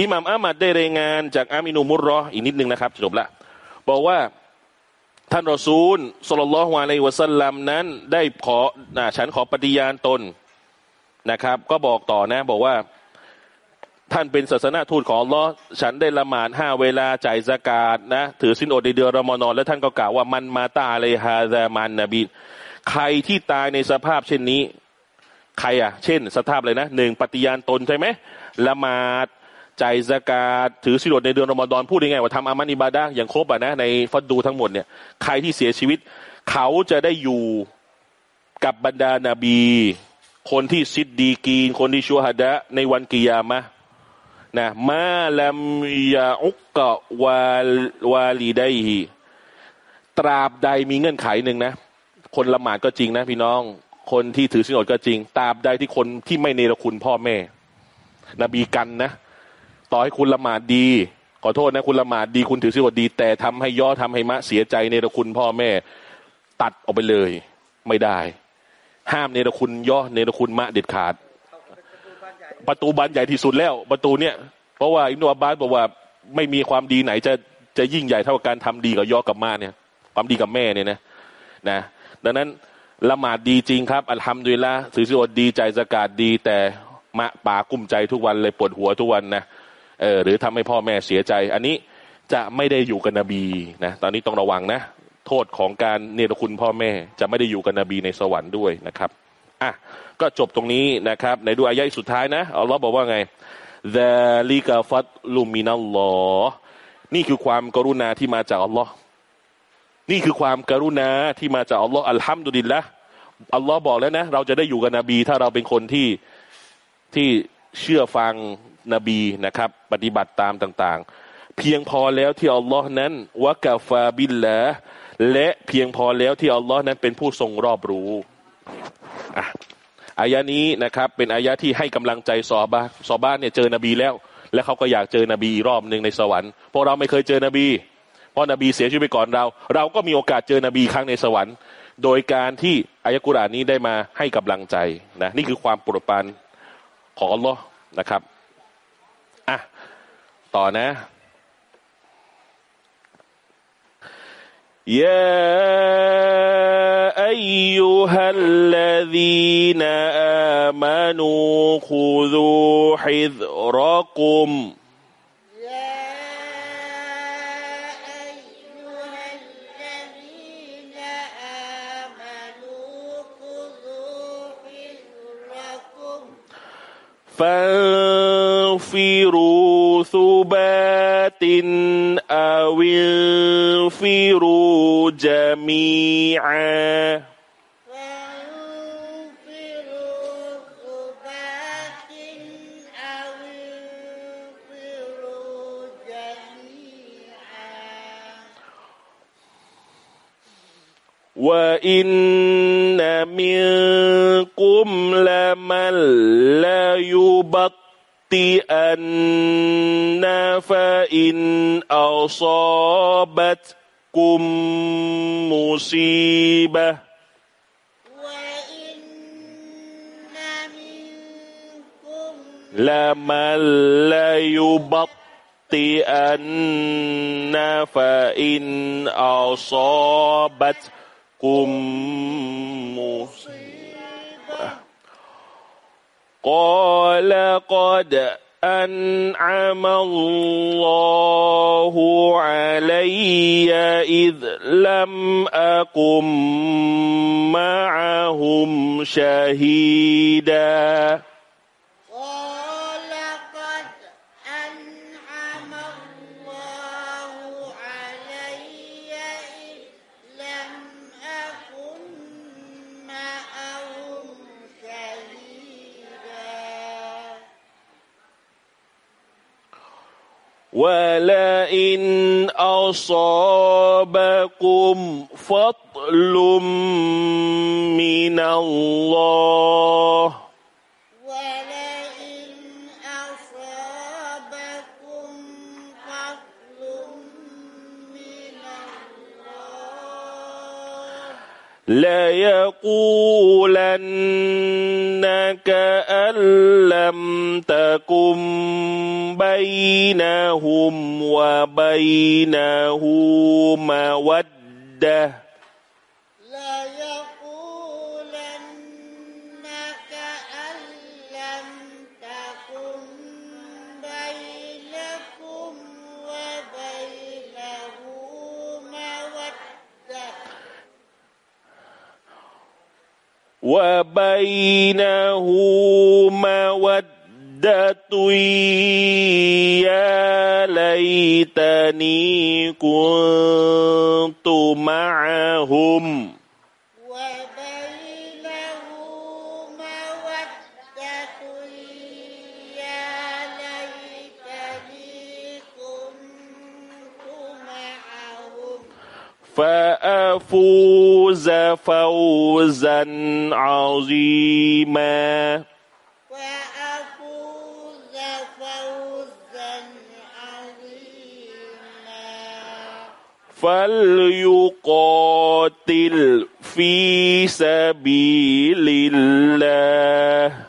อิหม่ามอามัดได้รายงานจากอามินูมุรรออีกนิดนึงนะครับจบละบอกว่าท่านรอซูลสุลลัลลอฮุอะลัยฮิวะสัลลัมนั้นได้ขอฉันขอปฏิญาณตน นะครับ ก็บอกต่อนะ บอกว่า ท่านเป็นศาสนาทูตของลอฉันได้ละหมาดห้าเวลาจ่ายสกาดนะถือสินอดในเดือนรอมฎอนและท่านก็กล่าวว่ามันมาตาเลยฮาซามันนบีใครที่ตายในสภาพเช่นนี้ ใครอะ เช่น สภาพเลยนะหนึ่งปฏิญาณตนใช่ไหมละหมาดจ่ายสกาดถือสิลดในเดือนรอมฎอนพูดยังไงว่าทำอามันอิบาดะอย่างครบอะนะในฟัดดูทั้งหมดเนี่ยใครที่เสียชีวิต เขาจะได้อยู่กับบรรดานาบี คนที่ซิดดีกีน คนที่ชัวฮัดะในวันกิยามะนะมาลัมยาอุกกะวาวาลีได้ฮีตราบใดมีเงื่อนไขหนึ่งนะ คนละหมาดก็จริงนะพี่น้อง คนที่ถือสินอดก็จริง ตราบใดที่คนที่ไม่เนรคุณพ่อแม่ นบีกันนะ ต่อให้คุณละหมาดดี ขอโทษนะ คุณละหมาดดี คุณถือสินอดดี แต่ทำให้ย่อทำให้มะเสียใจเนรคุณพ่อแม่ ตัดออกไปเลย ไม่ได้ ห้ามเนรคุณย่อเนรคุณมะเด็ดขาด ประตูบานใหญ่ที่สุดแล้ว ประตูเนี่ย เพราะว่าอิมนุอับบาสบอกว่าไม่มีความดีไหนจะจะยิ่งใหญ่เท่ากับการทำดีกับย่อกับมาเนี่ย ความดีกับแม่เนี่ยนะนะดังนั้นละหมาดดีจริงครับ อัลฮัมดุลิลละถือสิอดดีใจสกาดดี แต่มะป่ากุ้มใจทุกวันเลยปวดหัวทุกวันนะเออหรือทำให้พ่อแม่เสียใจ อันนี้จะไม่ได้อยู่กับนบีนะตอนนี้ต้องระวังนะ โทษของการเนรคุณพ่อแม่ จะไม่ได้อยู่กับนบีในสวรรค์ด้วยนะครับอะก็จบตรงนี้นะครับ ในดูอายะสุดท้ายนะอัลลอฮ์บอกว่าไง ذ ลิกาฟัตลุมินัลลอนี่คือความกรุณาที่มาจากอัลลอฮ์นี่คือความกรุณาที่มาจากอัลลอฮ์อัลฮัมดุลิลละอัลลอฮ์บอกแล้วนะ เราจะได้อยู่กับนบี ถ้าเราเป็นคนที่ที่เชื่อฟังนบีนะครับ ปฏิบัติตามต่าง ๆ เพียงพอแล้วที่อัลลอฮ์นั้นวะกาฟาบิลละ และเพียงพอแล้วที่อัลลอฮ์นั้นเป็นผู้ทรงรอบรู้อะอายะนี้นะครับ เป็นอายะที่ให้กำลังใจซอบาซอบ้านเนี่ยเจอนบีแล้ว และเขาก็อยากเจอนบีอีกรอบหนึ่งในสวรรค์เพราะเราไม่เคยเจอนบี เพราะนบีเสียชีวิตไปก่อนเรา เราก็มีโอกาสเจอนบีครั้งในสวรรค์ โดยการที่อายะกุรอานนี้ได้มาให้กำลังใจนะนี่คือความโปรดปรานของอัลลอฮ์นะครับอะต่อนะ يا أيها الذين آمنوا خذوا حذركم. فانفروا ثبات أو انفروا جميعا. وإن منكم لمن لا يبطل يبطئن فإن أصابتكم مصيبة. وإن منكم لمن لا يبطئن فإن أصابتكم مصيبة. قال قد أنعم الله علي إذ لم أكن معهم شهيداً. ولئن أصابكم فضل من الله ليقولن كأن لم تكن بينهم وبينه مودة وبينه مودة يا ليتني كنت معهم. وبينه فأفوز فوزا عظيما. وأفوز فوزا عظيما. فليقاتل في سبيل الله.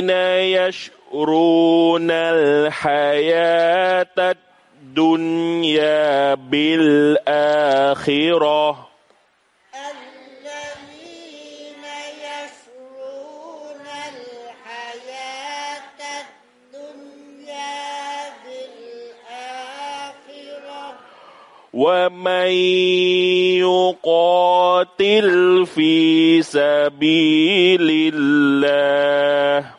الذين يشرون الحياة الدنيا بالآخرة. الذين يشرون الحياة الدنيا بالآخرة. ومن يقاتل في سبيل الله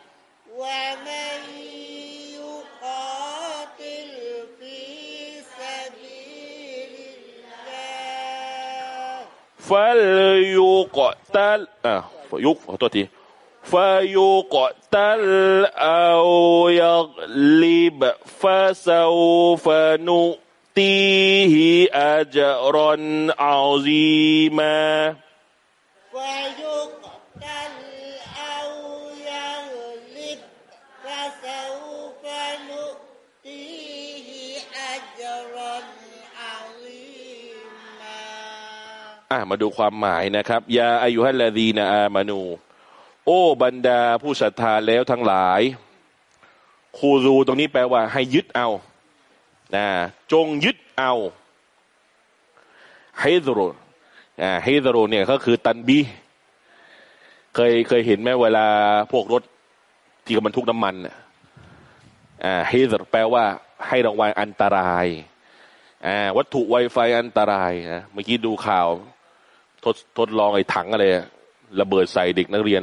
ฟลยุกตัลอะยุกขอตัวทีฟยุกตัลเอายักลิบฟาซาวฟนุตีฮิอัจรอนอาซีมา อะมาดูความหมายนะครับ ยาอายุฮัลลาดีนาอามานู โอ้บรรดาผู้ศรัทธาแล้วทั้งหลาย คูรูตรงนี้แปลว่า ให้ยึดเอานะจงยึดเอาไฮดรูอ่าไฮดรูเนี่ยก็คือตันบีเคยเคยเห็นไหมเวลาพวกรถที่กำลังทุกน้ำมันอ่าไฮดรแปลว่า ให้ระวังอันตรายอ่าวัตถุไวไฟอันตรายนะเมื่อกี้ดูข่าว ทดทดลองไอ้ถังอะไรระเบิดใส่เด็กนักเรียน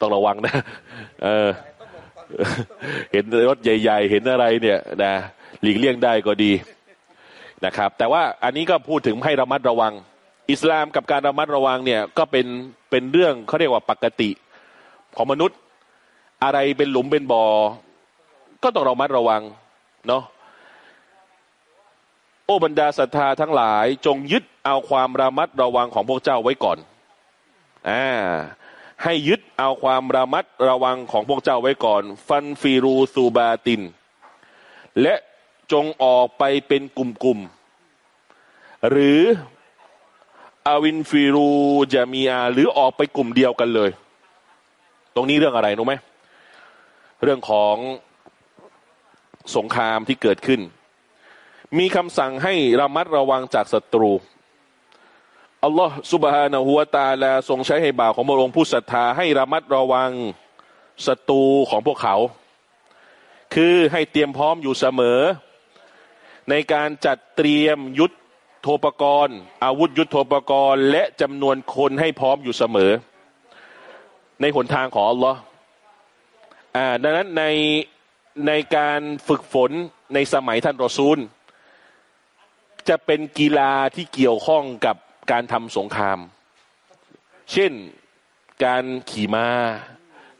ต้องระวังนะ เออ เห็นรถใหญ่ ๆ เห็นอะไรเนี่ยนะหลีกเลี่ยงได้ก็ดีนะครับ แต่ว่าอันนี้ก็พูดถึงให้ระมัดระวัง อิสลามกับการระมัดระวังเนี่ย ก็เป็นเป็นเรื่องเขาเรียกว่าปกติของมนุษย์ อะไรเป็นหลุมเป็นบ่อก็ต้องระมัดระวังเนาะ โอ้บรรดาศรัทธาทั้งหลาย จงยึดเอาความระมัดระวังของพวกเจ้าไว้ก่อนอ่าให้ยึดเอาความระมัดระวังของพวกเจ้าไว้ก่อน ฟันฟีรูซูบาติน และจงออกไปเป็นกลุ่มๆหรืออาวินฟีรูจะมีอา หรือออกไปกลุ่มเดียวกันเลย ตรงนี้เรื่องอะไรรู้ไหมเรื่องของสงครามที่เกิดขึ้น มีคำสั่งให้ระมัดระวังจากศัตรูอัลลอฮ์สุบฮานะฮุวาตาลาทรงใช้ให้บ่าวของพระองค์ผู้ศรัทธาให้ระมัดระวังศัตรูของพวกเขา คือให้เตรียมพร้อมอยู่เสมอ ในการจัดเตรียมยุทธโทปกรณ์ อาวุธยุทธโทปกรณ์ และจำนวนคนให้พร้อมอยู่เสมอ ในหนทางของอัลลอฮ์ดังนั้นในในการฝึกฝนในสมัยท่านรอซูล จะเป็นกีฬาที่เกี่ยวข้องกับการทำสงคราม เช่นการขี่ม้า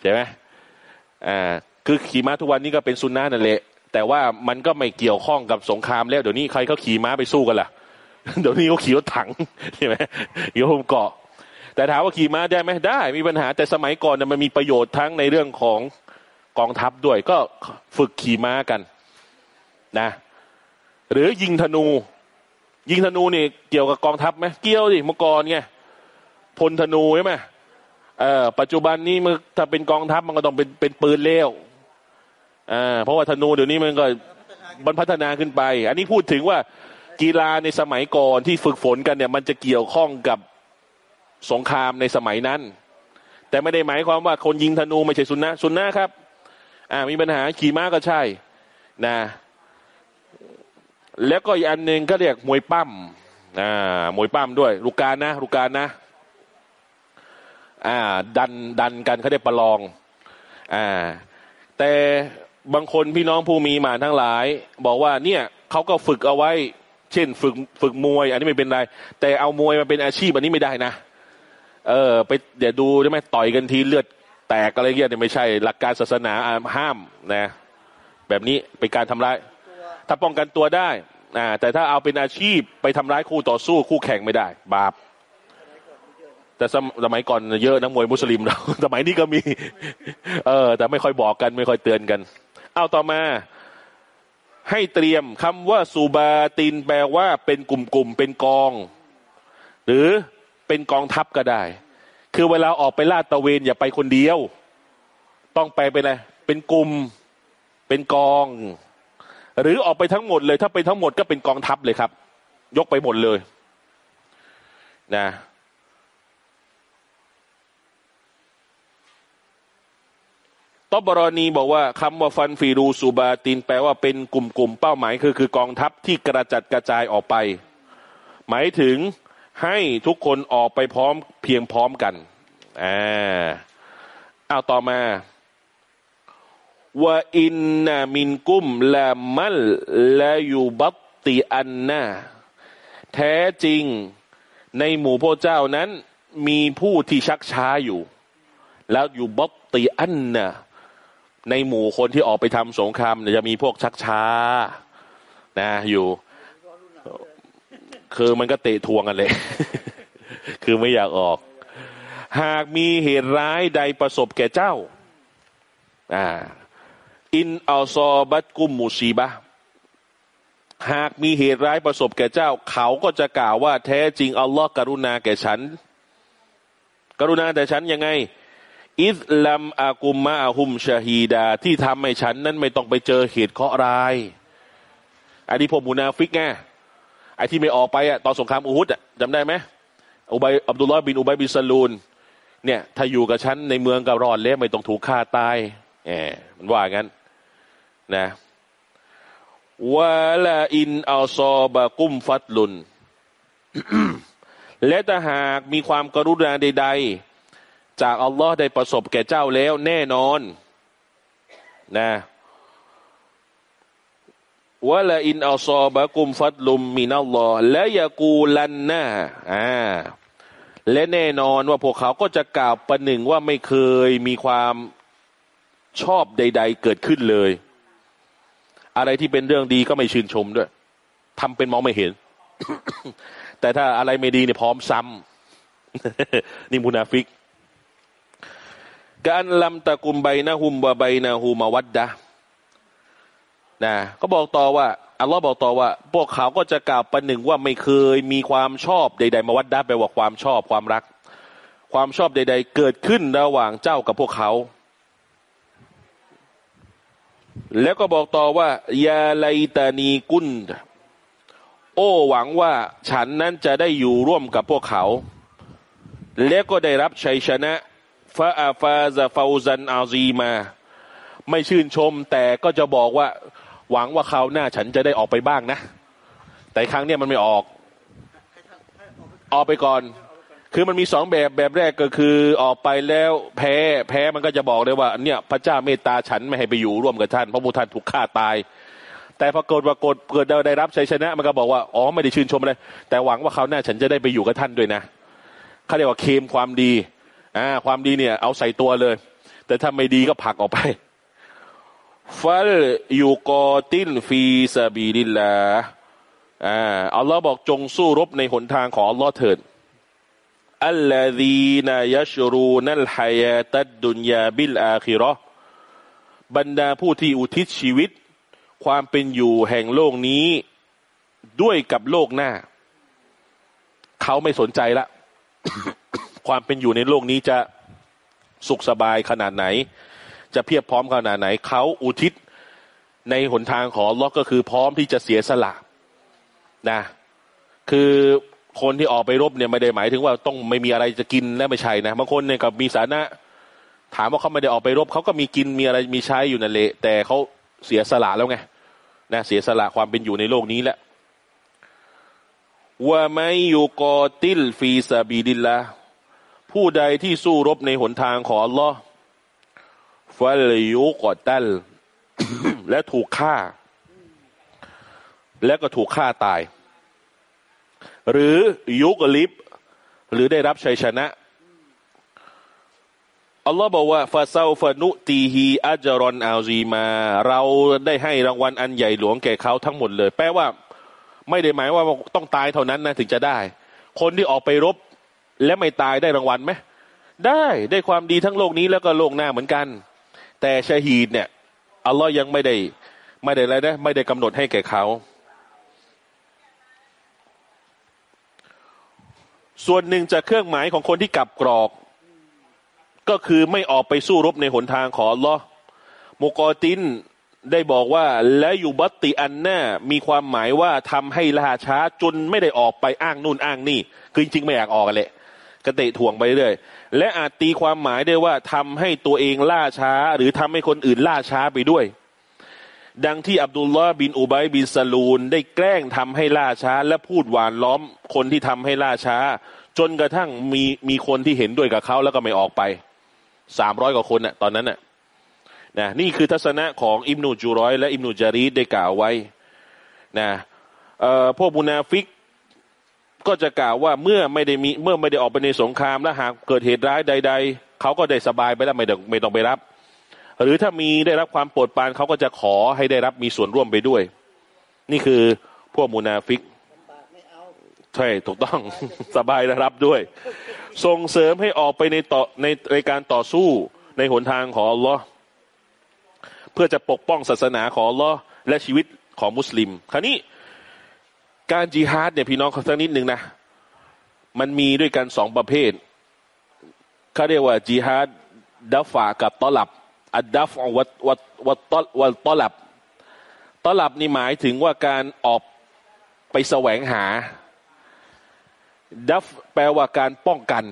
ใช่ไหมอ่าคือขี่ม้าทุกวันนี้ก็เป็นซุนนะนั่นแหละแต่ว่ามันก็ไม่เกี่ยวข้องกับสงครามแล้วเดี๋ยวนี้ใครเขาขี่ม้าไปสู้กันล่ะ เดี๋ยวนี้เขาขี่รถถังใช่ไหมขี่รถเกาะ แต่ถามว่าขี่ม้าได้ไหมได้ มีปัญหาแต่สมัยก่อนมันมีประโยชน์ทั้งในเรื่องของกองทัพด้วย ก็ฝึกขี่ม้ากันนะ หรือยิงธนู ยิงธนูนี่เกี่ยวกับกองทัพไหมเกี่ยวดิเมื่อก่อนไงพลธนูใช่ไหมเออปัจจุบันนี้มันถ้าเป็นกองทัพมันก็ต้องเป็นเป็นปืนเลี้ยวอ่าเพราะว่าธนูเดี๋ยวนี้มันก็มันพัฒนาขึ้นไป อันนี้พูดถึงว่ากีฬาในสมัยก่อนที่ฝึกฝนกันเนี่ย มันจะเกี่ยวข้องกับสงครามในสมัยนั้น แต่ไม่ได้หมายความว่าคนยิงธนูไม่ใช่สุนนะสุนนะครับ อ่ามีปัญหาขี่ม้าก็ใช่นะ แล้วก็อีกอันหนึ่งก็เรียกมวยปั้มอ่ามวยปั้มด้วย ลูกการนะลูกการนะอ่าดันดันกันเขาได้ประลองอ่าแต่บางคนพี่น้องผู้มีมาทั้งหลาย บอกว่าเนี่ยเขาก็ฝึกเอาไว้ เช่น ฝึกฝึกมวย อันนี้ไม่เป็นไร แต่เอามวยมาเป็นอาชีพอันนี้ไม่ได้นะ เออ ไปเดี๋ยวดูได้ไหมต่อยกันทีเลือดแตกอะไรเงี้ยเนี่ยไม่ใช่ หลักการศาสนาห้ามนะ แบบนี้เป็นการทำร้าย ถ้าป้องกันตัวได้อ่าแต่ถ้าเอาเป็นอาชีพไปทำร้ายคู่ต่อสู้คู่แข่งไม่ได้ บาป แต่สมัยก่อนเยอะนะมวยมุสลิมเราสมัยนี้ก็มี เออ แต่ไม่ค่อยบอกกัน ไม่ค่อยเตือนกัน เอาต่อมาให้เตรียมคำว่าซูบาตินแปลว่าเป็นกลุ่มๆเป็นกอง หรือเป็นกองทัพก็ได้ คือเวลาออกไปลาดตะเวนอย่าไปคนเดียว ต้องไปเป็นอะไรเป็นกลุ่มเป็นกอง หรือออกไปทั้งหมดเลย ถ้าไปทั้งหมดก็เป็นกองทัพเลยครับ ยกไปหมดเลยนะตบรอนีบอกว่าคำว่าฟันฟีรูซูบาติน แปลว่าเป็นกลุ่มกลุ่มเป้าหมายคือคือกองทัพที่กระจัดกระจายออกไป หมายถึงให้ทุกคนออกไปพร้อมเพียงพร้อมกันอ่าเอาต่อมา ว่าอินนามินกุมละมัลละยูบัตติอันนาแท้จริงในหมู่พระเจ้านั้น มีผู้ที่ชักช้าอยู่ แล้วอยู่บัตติอันนาในหมู่คนที่ออกไปทำสงครามจะมีพวกชักช้า นะอยู่คือมันก็เตะทวงกันเลย คือไม่อยากออก หากมีเหตุร้ายใดประสบแก่เจ้า อ่า อินอัลซอบัตกุมมูซีบะหากมีเหตุร้ายประสบแก่เจ้า เขาก็จะกล่าวว่าแท้จริงอัลลอฮ์กรุณาแก่ฉัน กรุณาแต่ฉันยังไง อิสลัมอากุมมาฮุมชาฮีดาที่ทำให้ฉันนั้นไม่ต้องไปเจอเหตุเคราะห์ร้าย อันนี้พวกมุนาฟิกไงไอ้ที่ไม่ออกไปอะตอนสงครามอูฮุดจำได้ไหมอุบัยอับดุลลอฮ์บินอุบัยบินซาลูนเนี่ยถ้าอยู่กับฉันในเมืองกับรอดแล้วไม่ต้องถูกฆ่าตายแหมมันว่างั้น นะวะลาอินอัลซอบะกุมฟัตลุน และถ้าหากมีความกรุณาใด ๆ จากอัลลอฮ์ได้ประสบแก่เจ้าแล้วแน่นอนนะวะลาอินอัลซอบะกุมฟัดลุมมินัลลอฮ์และยากูลันนะอ่าและแน่นอนว่าพวกเขาก็จะกล่าวประหนึ่งว่าไม่เคยมีความชอบใด ๆ เกิดขึ้นเลย อะไรที่เป็นเรื่องดีก็ไม่ชื่นชมด้วยทำเป็นมองไม่เห็น แต่ถ้าอะไรไม่ดีเนี่ยพร้อมซ้ำนี่มุนาฟิกการลำตะกุมใบนะหุมบะใบนะฮูมาวัดดะนะก็บอกต่อว่าอัลลอฮ์บอกต่อว่า พวกเขาก็จะกล่าวประหนึ่งว่าไม่เคยมีความชอบใด ๆ มาวัดดะแปลว่าความชอบความรัก ความชอบใด ๆ เกิดขึ้นระหว่างเจ้ากับพวกเขา แล้วก็บอกต่อว่ายาไลตานีกุนโอ้หวังว่าฉันนั้นจะได้อยู่ร่วมกับพวกเขา แล้วก็ได้รับชัยชนะฟาอาฟาซาฟาซันอาซีมา ไม่ชื่นชมแต่ก็จะบอกว่า หวังว่าคราวหน้าฉันจะได้ออกไปบ้างนะ แต่ครั้งเนี้ยมันไม่ออก ออกไปก่อน คือมันมีสองแบบแบบแรกก็คือออกไปแล้วแพ้แพ้มันก็จะบอกเลยว่า เนี่ย พระเจ้าเมตตาฉันไม่ให้ไปอยู่ร่วมกับท่านเพราะพวกท่านถูกฆ่าตาย แต่พอเกิดว่ากดเกิดได้รับชัยชนะ มันก็บอกว่าอ๋อไม่ได้ชื่นชมเลยแต่หวังว่าคราวหน้าฉันจะได้ไปอยู่กับท่านด้วยนะเขาเรียกว่าเคลมความดีอ่าความดีเนี่ย เอาใส่ตัวเลย แต่ถ้าไม่ดีก็ผลักออกไปفليقاتل في سبيل الله อ่าอัลลอฮ์บอกจงสู้รบในหนทางของอัลลอฮ์เถิด อัลลอฮีนายชรูนัลฮายาตัดดุนยาบิลอาคิรอบรรดาผู้ที่อุทิศชีวิต ความเป็นอยู่แห่งโลกนี้ด้วยกับโลกหน้า เขาไม่สนใจละ ความเป็นอยู่ในโลกนี้จะสุขสบายขนาดไหน จะเพียบพร้อมขนาดไหน เขาอุทิศในหนทางของลอก็คือพร้อมที่จะเสียสละนะ คือ คนที่ออกไปรบเนี่ยไม่ได้หมายถึงว่าต้องไม่มีอะไรจะกินและไม่ใช่นะบางคนเนี่ยกลับมีฐานะ ถามว่าเขาไม่ได้ออกไปรบเขาก็มีกินมีอะไรมีใช้อยู่นั่นแหละแต่เขาเสียสละแล้วไงนะเสียสละความเป็นอยู่ในโลกนี้แหละومن يقاتل في سبيل الله ผู้ใดที่สู้รบในหนทางของอัลลอฮ์فيقتلและถูกฆ่า และก็ถูกฆ่าตาย หรือยุกลิบหรือได้รับชัยชนะอัลลอฮ์บอกว่าฟาซาฟานุตีฮีอัจรอนอาซีมา เราได้ให้รางวัลอันใหญ่หลวงแก่เขาทั้งหมดเลย แปลว่าไม่ได้หมายว่าต้องตายเท่านั้นนะถึงจะได้ คนที่ออกไปรบ และไม่ตายได้รางวัลไหมได้ได้ความดีทั้งโลกนี้แล้วก็โลกหน้าเหมือนกัน แต่ชาฮีดเนี่ยอัลลอฮ์ยังไม่ได้ไม่ได้อะไรนะไม่ได้กำหนดให้แก่เขา ส่วนหนึ่งจากเครื่องหมายของคนที่กลับกรอก ก็คือไม่ออกไปสู้รบในหนทางของอัลลอฮ์มุกอตินได้บอกว่าและอยู่บัตติอันน่ามีความหมายว่าทำให้ล่าช้าจนไม่ได้ออกไปอ้างนู่นอ้างนี่ คือจริงๆไม่อยากออกกันแหละกระเตะถ่วงไปเรื่อยและอาจตีความหมายได้ว่าทำให้ตัวเองล่าช้า หรือทำให้คนอื่นล่าช้าไปด้วย ดังที่อับดุลลอฮ์บินอุบัยบินซาลูนได้แกล้งทำให้ล่าช้า และพูดหวานล้อมคนที่ทำให้ล่าช้า จนกระทั่งมีมีคนที่เห็นด้วยกับเขาแล้วก็ไม่ออกไปสามร้อยกว่าคนน่ะตอนนั้นน่ะนะนี่คือทัศนะของอิมนูจูรอย และอิมนูจารีดได้กล่าวไว้นะเอ่อพวกมุนาฟิกก็จะกล่าวว่าเมื่อไม่ได้มีเมื่อไม่ได้ออกไปในสงครามและหากเกิดเหตุร้ายใด ๆ เขาก็ได้สบายไปแล้วไม่ต้องไม่ต้องไปรบ หรือถ้ามีได้รับความโปรดปรานเขาก็จะขอให้ได้รับมีส่วนร่วมไปด้วย นี่คือพวกมุนาฟิกใช่ถูกต้องสบายรับด้วย ส่งเสริมให้ออกไปในต่อในในการต่อสู้ในหนทางของอัลลอฮ์เพื่อจะปกป้องศาสนาของอัลลอฮ์และชีวิตของมุสลิม คราวนี้การจิฮาดเนี่ยพี่น้องขอสักนิดหนึ่งนะ มันมีด้วยกันสองประเภทเขาเรียกว่าจิฮาดดัฟฟากับตอลับ อัดดัฟวัดวัดวัดตอวัดตลับตลับนี่หมายถึงว่าการออกไปแสวงหา ดัฟแปลว่าการป้องกัน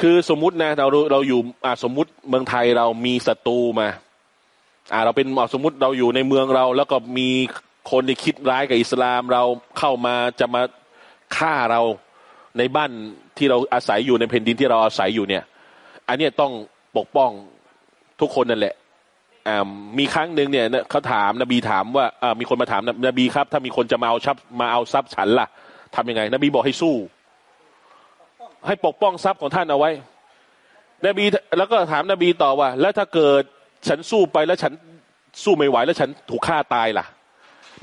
คือสมมุตินะเราเราอยู่สมมุติเมืองไทยเรามีศัตรูมาอ่าเราเป็นสมมุติเราอยู่ในเมืองเรา แล้วก็มีคนที่คิดร้ายกับอิสลามเราเข้ามาจะมาฆ่าเราในบ้านที่เราอาศัยอยู่ในแผ่นดินที่เราอาศัยอยู่เนี่ย อันนี้ต้องปกป้อง ทุกคนนั่นแหละมีครั้งหนึ่งเนี่ยเขาถามนบีถามว่ามีคนมาถามนบีครับ ถ้ามีคนจะมาเอาชับมาเอาทรัพย์ฉันล่ะทำยังไง นบีบอกให้สู้ ให้ปกป้องทรัพย์ของท่านเอาไว้ นบีแล้วก็ถามนบีต่อว่า แล้วถ้าเกิดฉันสู้ไปแล้วฉันสู้ไม่ไหวแล้วฉันถูกฆ่าตายล่ะ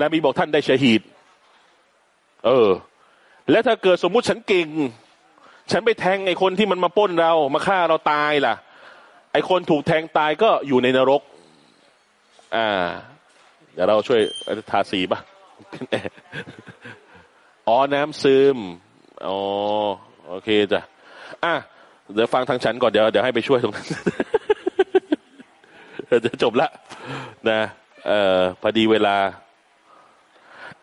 นบีบอกท่านได้ชหีดเออ แล้วถ้าเกิดสมมุติฉันเก่ง ฉันไปแทงไอ้คนที่มันมาป้นเรามาฆ่าเราตายล่ะ ไอคนถูกแทงตายก็อยู่ในนรก อ่า เดี๋ยวเราช่วยทาสีปะอ๋อ น้ำซึม อ๋อ โอเคจ้ะ อะ เดี๋ยวฟังทางฉันก่อน เดี๋ยวเดี๋ยวให้ไปช่วยตรงนั้นจะจบละ นะ เอ่อ พอดีเวลา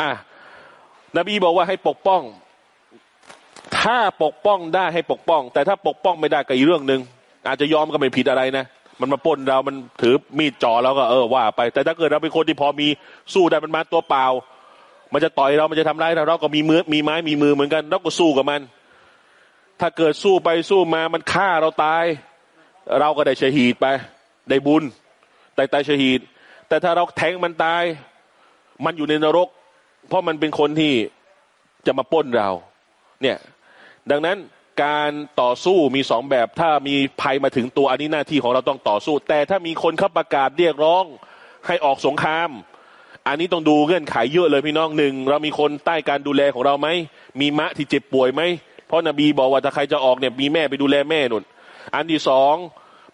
อะ นบีบอกว่าให้ปกป้อง ถ้าปกป้องได้ให้ปกป้อง แต่ถ้าปกป้องไม่ได้ก็อีกเรื่องหนึ่ง อาจจะยอมก็ไม่ผิดอะไรนะมันมาป้นเรา มันถือมีดจ่อแล้วก็เออว่าไป แต่ถ้าเกิดเราเป็นคนที่พอมีสู้ได้มันมาตัวเปล่า มันจะต่อยเรา มันจะทำร้ายเรา เราก็มีมือ มีไม้ มีมือเหมือนกัน เราก็สู้กับมัน ถ้าเกิดสู้ไปสู้มา มันฆ่าเราตาย เราก็ได้ชหีดไป ได้บุญ ได้ตายชหีดแต่ถ้าเราแทงมันตาย มันอยู่ในนรก เพราะมันเป็นคนที่จะมาป้นเรา เนี่ย ดังนั้น การต่อสู้มีสองแบบ ถ้ามีภัยมาถึงตัวอันนี้หน้าที่ของเราต้องต่อสู้ แต่ถ้ามีคนเข้าประกาศเรียกร้องให้ออกสงคราม อันนี้ต้องดูเงื่อนไขเยอะเลยพี่น้องหนึ่งเรามีคนใต้การดูแลของเราไหมมีมะที่เจ็บป่วยไหมเพราะนบีบอกว่าถ้าใครจะออกเนี่ยมีแม่ไปดูแลแม่นุ่น อันที่สอง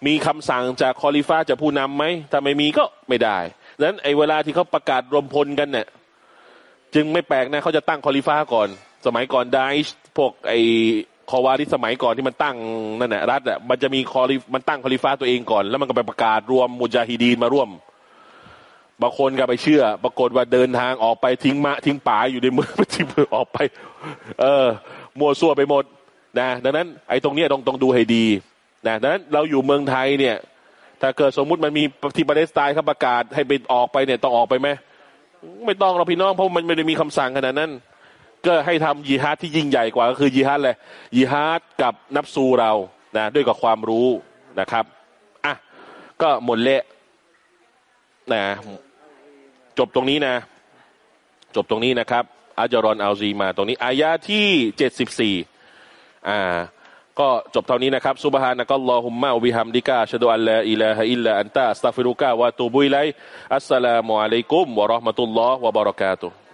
มีคำสั่งจากคอลิฟ้าจากผู้นำไหมถ้าไม่มีก็ไม่ได้ดังนั้นไอ้เวลาที่เขาประกาศรวมพลกันเนี่ยจึงไม่แปลกนะเขาจะตั้งคอลิฟ้าก่อน สมัยก่อนไดชพวกไอ คอวาที่สมัยก่อนที่มันตั้งนั่นแหละรัฐอะมันจะมีคอลิมันตั้งคอลิฟ้าตัวเองก่อน แล้วมันก็ไปประกาศรวมมุจาฮิดีนมาร่วมบางคนก็ไปเชื่อ ปรากฏว่าเดินทางออกไปทิ้งมะทิ้งป่าอยู่ในเมือไปทิ้งออกไป เออมัวซั่วไปหมดนะดังนั้นไอ้ตรงนี้ต้องต้องดูให้ดีนะดังนั้นเราอยู่เมืองไทยเนี่ย ถ้าเกิดสมมุติมันมีที่ประเทศไทยเขาประกาศให้ไปออกไปเนี่ยต้องออกไปไหมไม่ต้องเราพี่น้องเพราะมันไม่ได้มีคำสั่งขนาดนั้น ก็ให้ทำยิฮาดที่ยิ่งใหญ่กว่าก็คือยิฮาดเลยยิฮาดกับนับซูเรานะด้วยกับความรู้นะครับอะก็หมดเละนะจบตรงนี้นะ จบตรงนี้นะครับอาจารอนอัลซีมาตรงนี้อายะที่เจ็ดสิบสี่อ่าก็จบเท่านี้นะครับซุบฮานะกัลลอฮุมมะวิฮัมดิกาชะดุอัลลาอิลาฮะอิลลาอันตะอัสตัฟิรุกะวะตูบุอิลัยอัสสลามุอะลัยกุมวะเราะห์มะตุลลอฮ์วะบะเราะกาตุฮ์